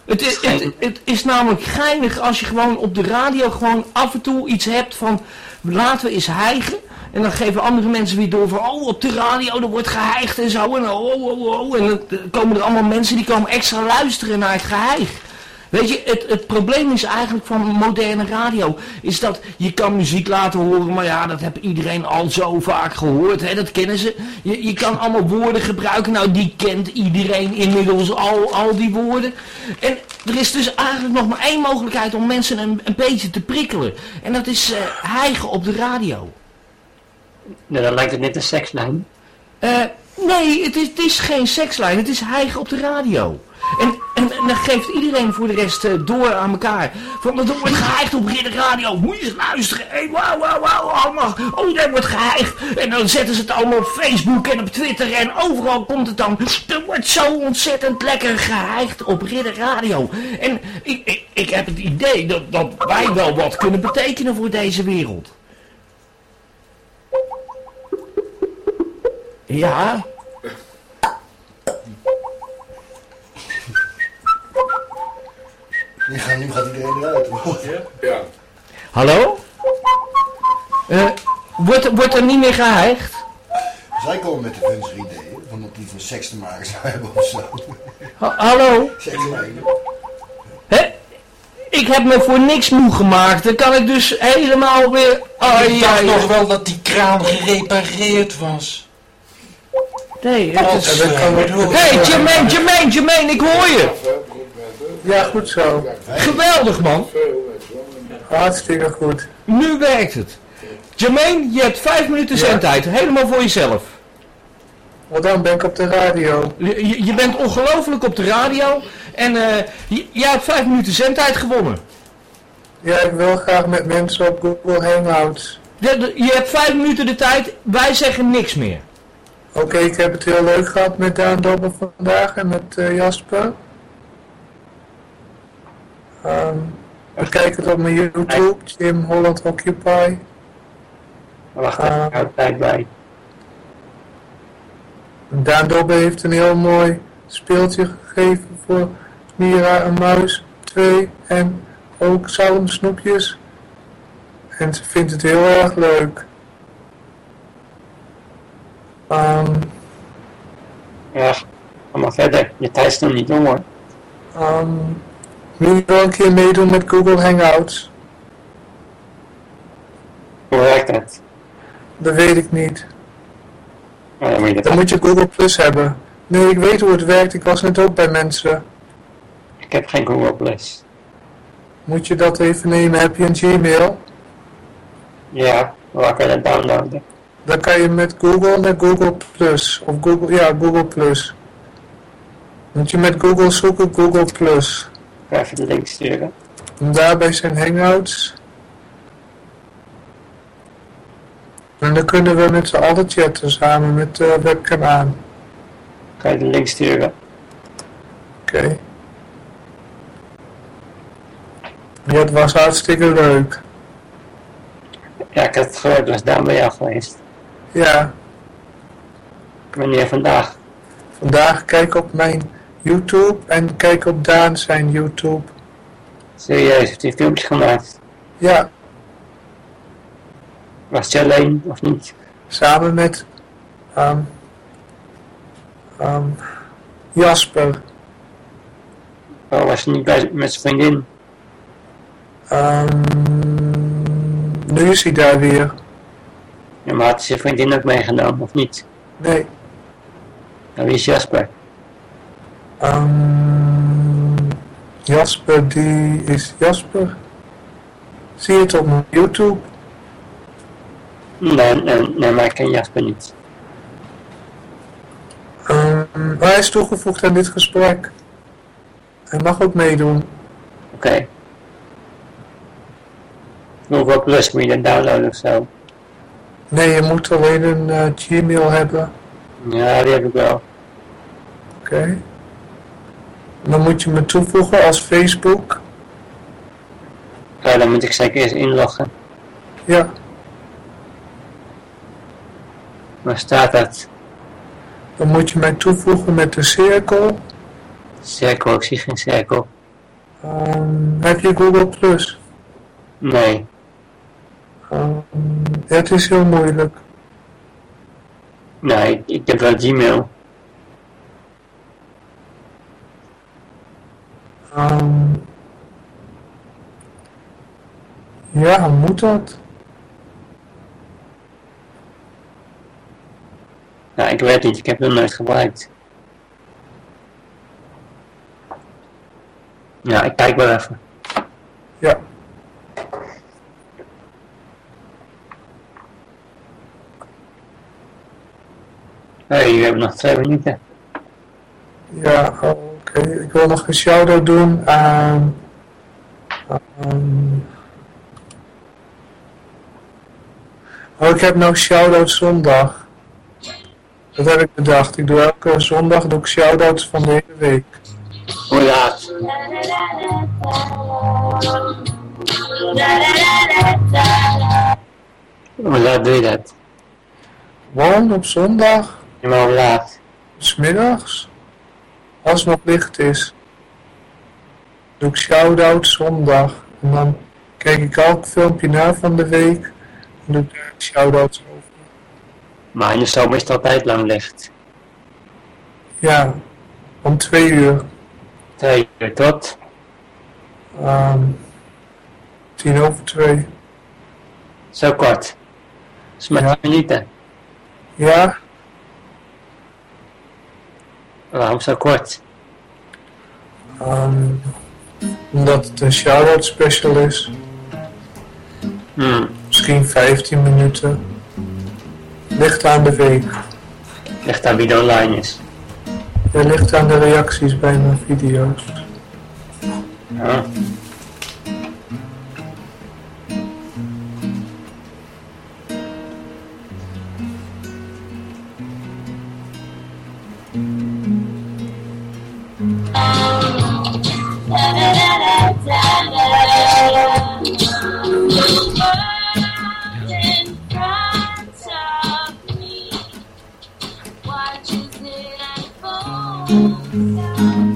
Het is, het, het is namelijk geinig als je gewoon op de radio gewoon af en toe iets hebt van laten we eens hijgen. En dan geven andere mensen weer door van oh op de radio er wordt geheigd en zo. En oh, oh, oh, oh. En dan komen er allemaal mensen die komen extra luisteren naar het geheig. Weet je, het, het probleem is eigenlijk van moderne radio, is dat je kan muziek laten horen, maar ja, dat heeft iedereen al zo vaak gehoord, hè, dat kennen ze. Je, je kan allemaal woorden gebruiken, nou die kent iedereen inmiddels al, al die woorden. En er is dus eigenlijk nog maar één mogelijkheid om mensen een, een beetje te prikkelen. En dat is eh hijgen op de radio. Nou, dan lijkt het net een sekslijn. Eh, nee, het is, het is geen sekslijn, het is hijgen op de radio. En, en, en dan geeft iedereen voor de rest eh, door aan elkaar. Van, er wordt geheigd op Ridder Radio. Moet je eens luisteren. Hey, wauw, wauw, wauw. Allemaal. Oh, daar wordt geheigd. En dan zetten ze het allemaal op Facebook en op Twitter. En overal komt het dan. Er wordt zo ontzettend lekker geheigd op Ridder Radio. En ik, ik, ik heb het idee dat, dat wij wel wat kunnen betekenen voor deze wereld. Ja. Nu gaat, nu gaat iedereen eruit. Ja. Hallo? Eh, wordt, wordt er niet meer geheigd? Zij komen met de gunstige ideeën, van dat die van seks te maken zou hebben of zo. Ha- hallo? Seks te maken. Hè? Ik heb me voor niks moe gemaakt. Dan kan ik dus helemaal weer... Ai, ik dacht ai, nog ai. wel dat die kraan gerepareerd was. Nee, het is... Hé, hey, Jermaine, Jermaine, Jermaine, ik hoor je. Ja, goed zo. Geweldig, man. Hartstikke goed. Nu werkt het. Jermaine, je hebt vijf minuten zendtijd. Helemaal voor jezelf. Want dan ben ik op de radio. Je, bent ongelooflijk op de radio. En j- jij hebt vijf minuten zendtijd gewonnen. Ja, ik wil graag met mensen op Google Hangouts. Je, je hebt vijf minuten de tijd. Wij zeggen niks meer. Oké, ik heb het heel leuk gehad met Daan Dobber vandaag en met eh, Jasper. Ehm bekijk het op mijn YouTube, Jim Holland Occupy. Wacht even, ik hou tijd bij. Daan Dobber heeft een heel mooi speeltje gegeven voor Mira en Muis 2 en ook zalmsnoepjes. En ze vindt het heel erg leuk. Ehm Ja, ga maar verder. Je tijd is nog niet om hoor. Ehm wil een keer meedoen met Google Hangouts? Hoe werkt dat? Dat weet ik niet. Nou, dan moet je dat Dan moet je Google Plus hebben. Nee, ik weet hoe het werkt. Ik was net ook bij mensen. Ik heb geen Google Plus. Moet je dat even nemen? Heb je een Gmail? Ja, waar kan je dat downloaden? Dan kan je met Google naar Google Plus. Of Google, ja, Google Plus. Moet je met Google zoeken Google Plus. Ga even de link sturen. En daarbij zijn Hangouts. En dan kunnen we met z'n allen chatten samen met de webcam aan. Kan je de link sturen? Oké. Ja, het was hartstikke leuk. Ja, ik had het gehoord, was daar bij jou geweest. Ja, Wanneer vandaag? vandaag kijk op mijn YouTube en kijk op Daan zijn YouTube. Serieus, heeft hij een filmpje gemaakt? Ja, Was hij alleen of niet? samen met ehm, Jasper. Oh, was hij niet bij, met zijn vriendin? Ehm, nu is hij daar weer. Ja, maar had hij zijn vriendin ook meegenomen of niet? Nee. Nou, wie is Jasper? Ehm, Jasper, die is Jasper. Zie je het op YouTube? Nee, nee, nee, maar ik ken Jasper niet. Ehm, maar hij is toegevoegd aan dit gesprek. Hij mag ook meedoen. Oké. Google Plus moet je dat downloaden of zo. Nee, je moet alleen een eh, Gmail hebben. Ja, die heb ik wel. Oké. Dan moet je me toevoegen als Facebook. Ja, dan moet ik zeker eerst inloggen. Ja. Waar staat dat? Dan moet je mij toevoegen met de cirkel. Cirkel, ik zie geen cirkel. Ehm, heb je Google Plus? Nee. Ehm, het is heel moeilijk. Nee, ik, ik heb wel Gmail. Ehm, ja, moet dat? Nou, ik weet niet, ik heb hem nooit gebruikt. Ja, ik kijk wel even. Ja. Hé, hey, we hebben nog twee minuten. Ja, oké. Ik wil nog een shout-out doen aan... Oh, ik heb nou shout-out zondag. Dat heb ik bedacht. Ik doe elke zondag doe ik shout-outs van de hele week. Hoe laat? Hoe laat doe je dat? Gewoon op zondag, Ja, maar hoe laat? smiddags, als het nog licht is. Doe ik shout-out zondag. En dan kijk ik elk filmpje na van de week. En doe ik daar shout-outs over. Maar in de zomer is het altijd lang licht. Ja, om twee uur. Twee uur tot. Ehm, tien over twee. Zo kort. Dat is maar Ja. minuten. Ja, Waarom zo kort? ehm, omdat het een shout-out special is. Hmm. Misschien 15 minuten. Ligt aan de week. Ligt aan wie online is. Het ligt aan de reacties bij mijn video's. Ja. Música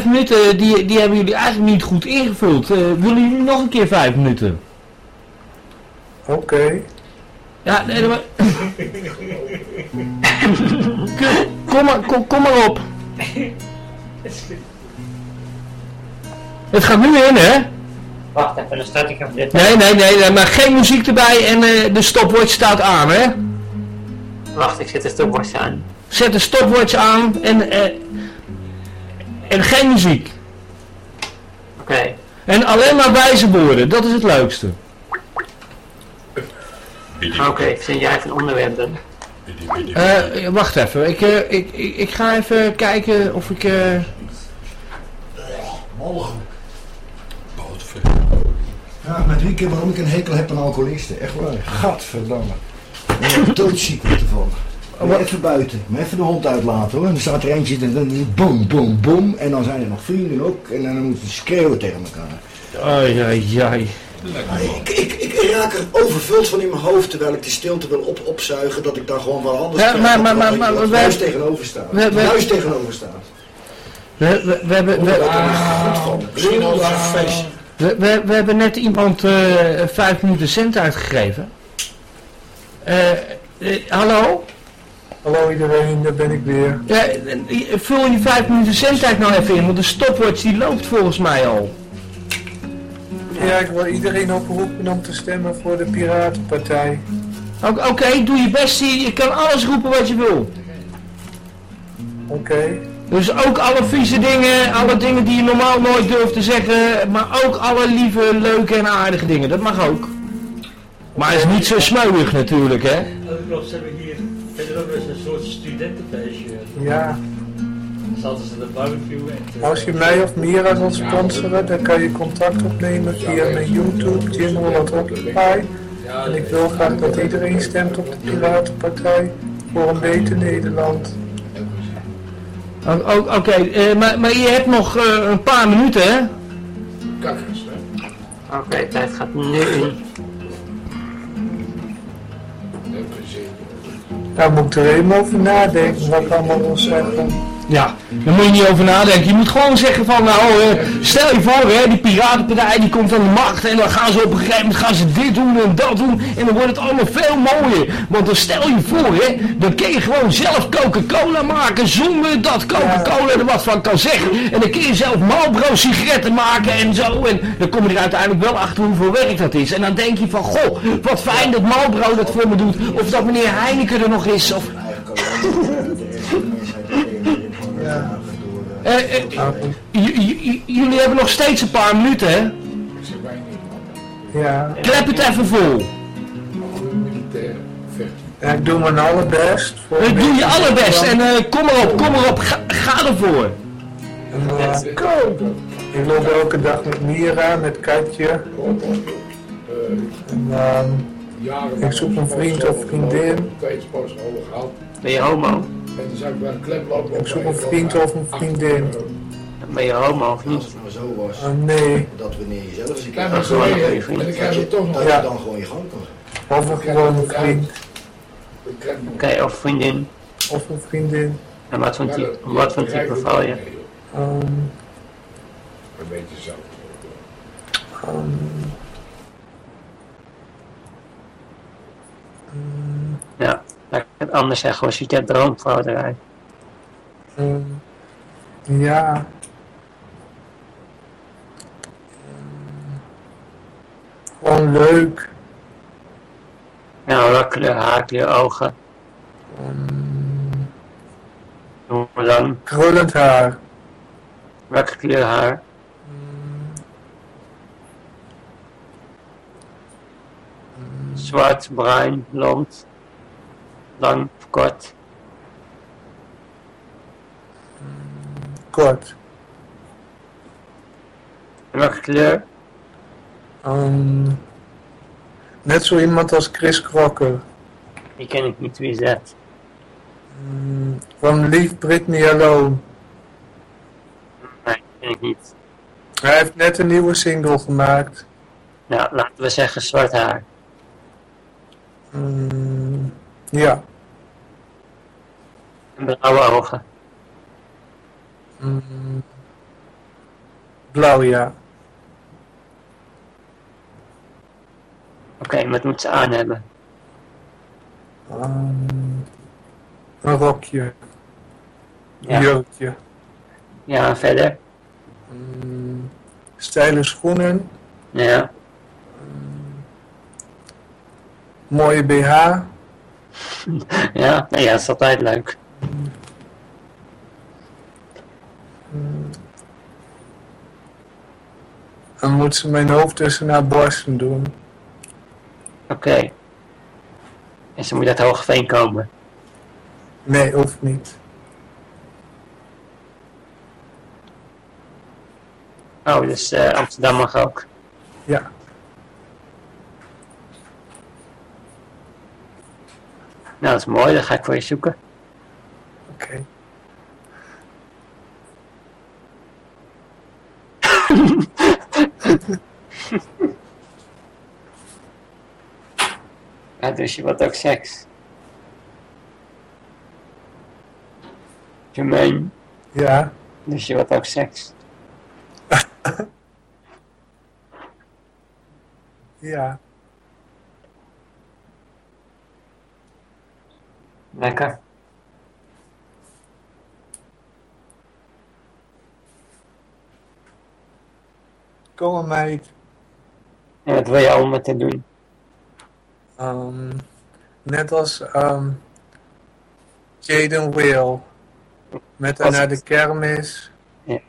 vijf minuten, die, die hebben jullie eigenlijk niet goed ingevuld. Eh, willen jullie nog een keer vijf minuten? Oké. Ja, nee, maar... kom, maar, kom, kom maar op. Het gaat nu in, hè? Wacht even, dan start ik even dit. Nee, nee, nee, nee, maar geen muziek erbij en eh, de stopwatch staat aan, hè? Wacht, ik zet de stopwatch aan. Zet de stopwatch aan en, eh, en geen muziek. Oké. En alleen maar wijze woorden, dat is het leukste. Oké, vind jij even een onderwerp dan? Eh, wacht even, ik, eh, ik, ik, ik ga even kijken of ik... eh, Ja, maar drie keer waarom ik een hekel heb aan alcoholisten. Echt waar. Gadverdamme. Ik word doodziek ervan. Maar even buiten. Maar even de hond uitlaten hoor. En dan staat er eentje en dan boom, boom, boom. En dan zijn er nog vrienden ook. En dan moeten ze schreeuwen tegen elkaar. Ai, ai, ai. Ik, ik, ik raak er overvuld van in mijn hoofd terwijl ik die stilte wil op, opzuigen. Dat ik daar gewoon wel anders Ja, maar- maar- maar- maar- juist tegenover staat. Juist tegenover staat. We, we, we, hebben, we, hebben net iemand eh, vijf minuten cent uitgegeven. Eh, eh, hallo? Hallo iedereen, daar ben ik weer. Ja, vul je vijf minuten zendtijd nou even in, want de stopwatch die loopt volgens mij al. Ja, ik wil iedereen oproepen om te stemmen voor de Piratenpartij. Oké, doe je best, je je kan alles roepen wat je wil. Oké. Dus ook alle vieze dingen, alle dingen die je normaal nooit durft te zeggen, maar ook alle lieve, leuke en aardige dingen, dat mag ook. Maar het is niet zo smeuig natuurlijk, hè? Ook nog, ze hebben hier studentenfeestje. Ja. Zaten ze de barbecue en... Als je mij of Mira wilt sponsoren, dan kan je contact opnemen via mijn YouTube, Jim Holland Occupy. En ik wil graag dat iedereen stemt op de Piratenpartij voor een beter Nederland. Oké, eh, maar, maar je hebt nog eh, een paar minuten, hè? Oké, tijd gaat nu in. Daar moet ik er even over nadenken wat allemaal zeggen. Ja, daar moet je niet over nadenken. Je moet gewoon zeggen van, nou, eh, stel je voor, hè, die piratenpartij die komt aan de macht en dan gaan ze op een gegeven moment gaan ze dit doen en dat doen en dan wordt het allemaal veel mooier. Want dan stel je voor, hè, dan kun je gewoon zelf Coca-Cola maken zonder dat Coca-Cola er wat van kan zeggen. En dan kun je zelf Marlboro sigaretten maken en zo en dan kom je er uiteindelijk wel achter hoeveel werk dat is. En dan denk je van, goh, wat fijn dat Marlboro dat voor me doet of dat meneer Heineken er nog is of... Eh, eh, j- jullie hebben nog steeds een paar minuten, hè? Ja. Klep het even vol. Ja, ik doe mijn allerbest. Voor Eh, een Doe je allerbest en eh, kom erop, kom erop, ga, ga ervoor. En, eh, ik loop elke dag met Mira, met Katje. En, ehm, ik zoek een vriend of vriendin. Ben je homo? En dan zou ik bij een klep lopen. Ik zoek een vriend of een vriendin. Ben je homo of niet? Als het maar zo was. Oh, nee. Dat wanneer je zelf eens een keer dat dan krijg je toch nog- dat je Ja. dan gewoon je gang kan. Of een gewone vriend. Oké, of vriendin. Of een vriendin. En wat voor type, wat voor type val je? Ehm, Een beetje zo. ehm, mm, Ja, laat ik het anders zeggen, als je het droomvrouw eruit. ehm, ja. Gewoon leuk. Ja, welke kleur haar, kleur ogen? Hoe lang? Krullend haar. Welke kleur haar? Zwart, bruin, blond, lang of kort? Kort. En welke kleur? Ehm, net zo iemand als Chris Crocker. Die ken ik niet, wie is dat? Mm, van Leave Britney Alone. Nee, ken ik niet. Hij heeft net een nieuwe single gemaakt. Nou, laten we zeggen zwart haar. Mm, ja. Blauwe ogen. Mm, blauw, ja. Oké, wat moet ze aan hebben? Ehm, een rokje. Ja. Een jurkje. Ja, verder? Mm, Steile schoenen. Ja. Mooie BH. Ja, nou ja, is altijd leuk. Dan moet ze mijn hoofd tussen haar borsten doen. Oké. En ze moet uit Hoogveen komen. Nee, hoeft niet. Oh, dus eh, Amsterdam mag ook. Ja. Nou, dat is mooi, dat ga ik voor je zoeken. Oké. Ja, dus je wordt ook seks. Jermaine. Ja. Dus je wordt ook seks. Ja. Lekker. Kom maar meid. En wat wil je om het te doen? Ehm, net als ehm Jaden Will. Met haar naar de kermis. Ja.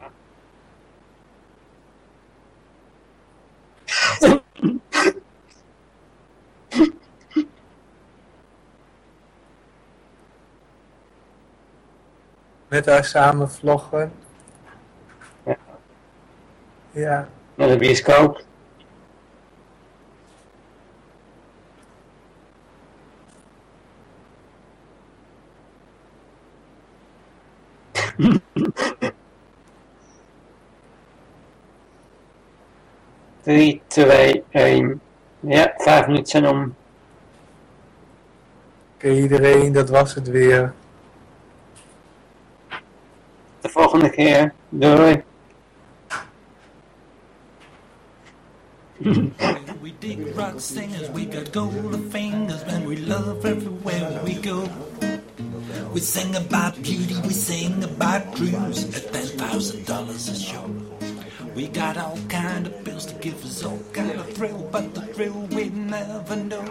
Met haar samen vloggen. Ja. Ja. Naar de bioscoop. Drie, twee, één. Ja, vijf minuten zijn om. Oké iedereen, dat was het weer. De volgende keer. Doei. We dig rock singers, we got golden fingers, and we love everywhere we go. We sing about beauty, we sing about cruise at ten thousand dollars a show. We got all kind of bills to give us all kind of thrill, but the thrill we never know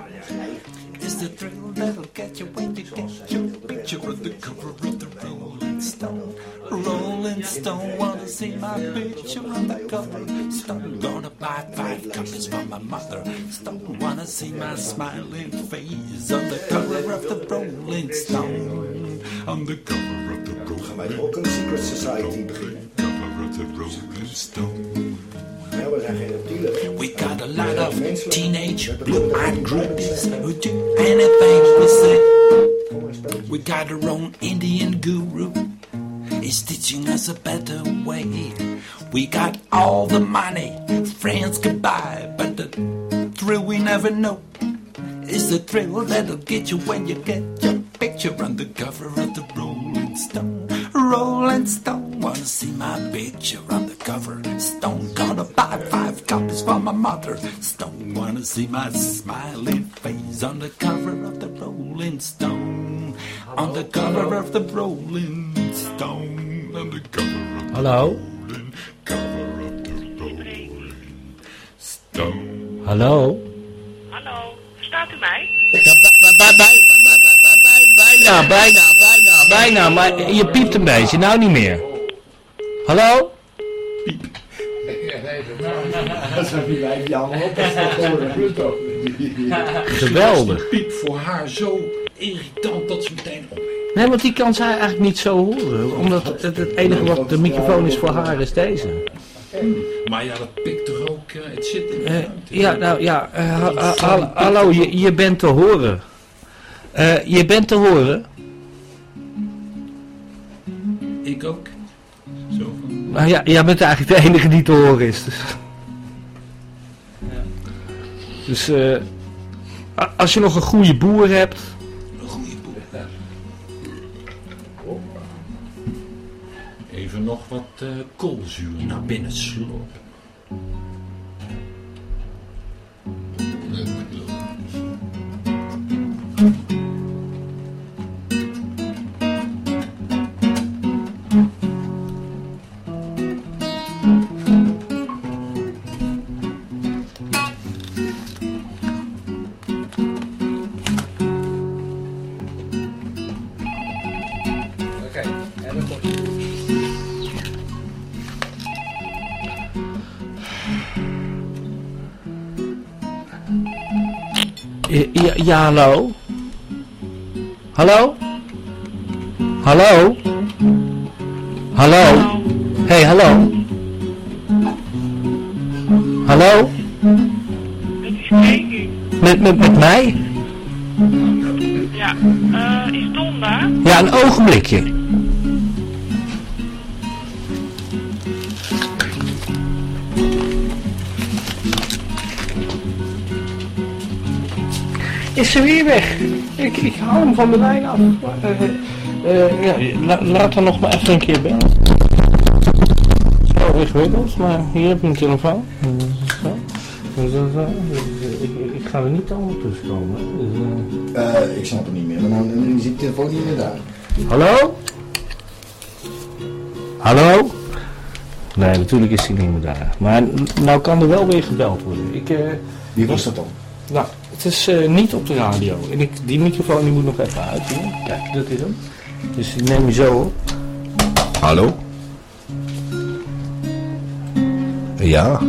is the thrill that'll get you when you get your picture of the cover of the Rolling Stone. Rolling Stone, wanna see my picture on the cover. Stone, gonna buy five copies for my mother. Stone, wanna see my smiling face on the cover of the Rolling Stone. On the cover of the Rolling Wij ook een secret society cover of the Rolling Stone. We zijn geen reptielen. We got a lot of teenage blue-eyed groupies who do anything we say. We got our own Indian guru. He's teaching us a better way. We got all the money friends could buy, but the thrill we never know is the thrill that'll get you when you get your picture on the cover of the Rolling Stone. Rolling Stone, wanna see my picture on the cover. Stone, gonna buy five copies for my mother. Stone, wanna see my smiling face on the cover of the Rolling Stone. On the cover of the Rolling Stone. On the cover of the Hallo? Rolling, cover of the Rolling Stone. Hallo? Hallo, staat u mij? Ja, bij, bij, bij, bij, bij, bij, bijna, bijna, bijna, bijna, maar je piept een beetje, nou niet meer. Hallo? Dat is wie wij die allemaal op Geweldig. Piep voor haar zo irritant dat ze meteen op. Nee, want die kan zij eigenlijk niet zo horen, omdat het, het enige wat de microfoon is voor haar is deze. Maar ja, dat pikt toch ook, eh, het zit in de Eh, ja, nou ja, eh, ha- ha- ha- hallo, je, je bent te horen. Je bent te horen. Ik ook. Zo van... Nou ja, jij bent eigenlijk de enige die te horen is. Dus, dus eh, a- als je nog een goede boer hebt, nog wat eh, koolzuur naar binnen slopen. ja, hallo? Hallo? Hallo? Hallo? hey, hallo? Hallo? Met, met, met mij? Ja, uh, is Donda? Ja, een ogenblikje. is ze weer weg. Ik, ik haal hem van de lijn af. Uh, ja, laat haar nog maar even een keer bellen. weet ingewikkeld, dus, maar hier heb ik een telefoon. Zo. Dus, zo. ik, ga er niet allemaal tussen komen. Dus, ik snap het niet meer, maar dan nu ziet de telefoon niet meer daar. Hallo? Hallo? Nee, natuurlijk is hij niet meer daar. Maar nou kan er wel weer gebeld worden. Ik, Wie was dat dan? Nou, het is eh, niet op de radio. En ik, die microfoon die moet nog even uit. Kijk, dat is hem. Dus ik neem je zo op. Hallo? Ja.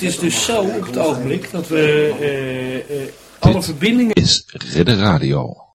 het is dus zo op het ogenblik dat we eh, eh, eh, alle verbindingen... is Ridder Radio.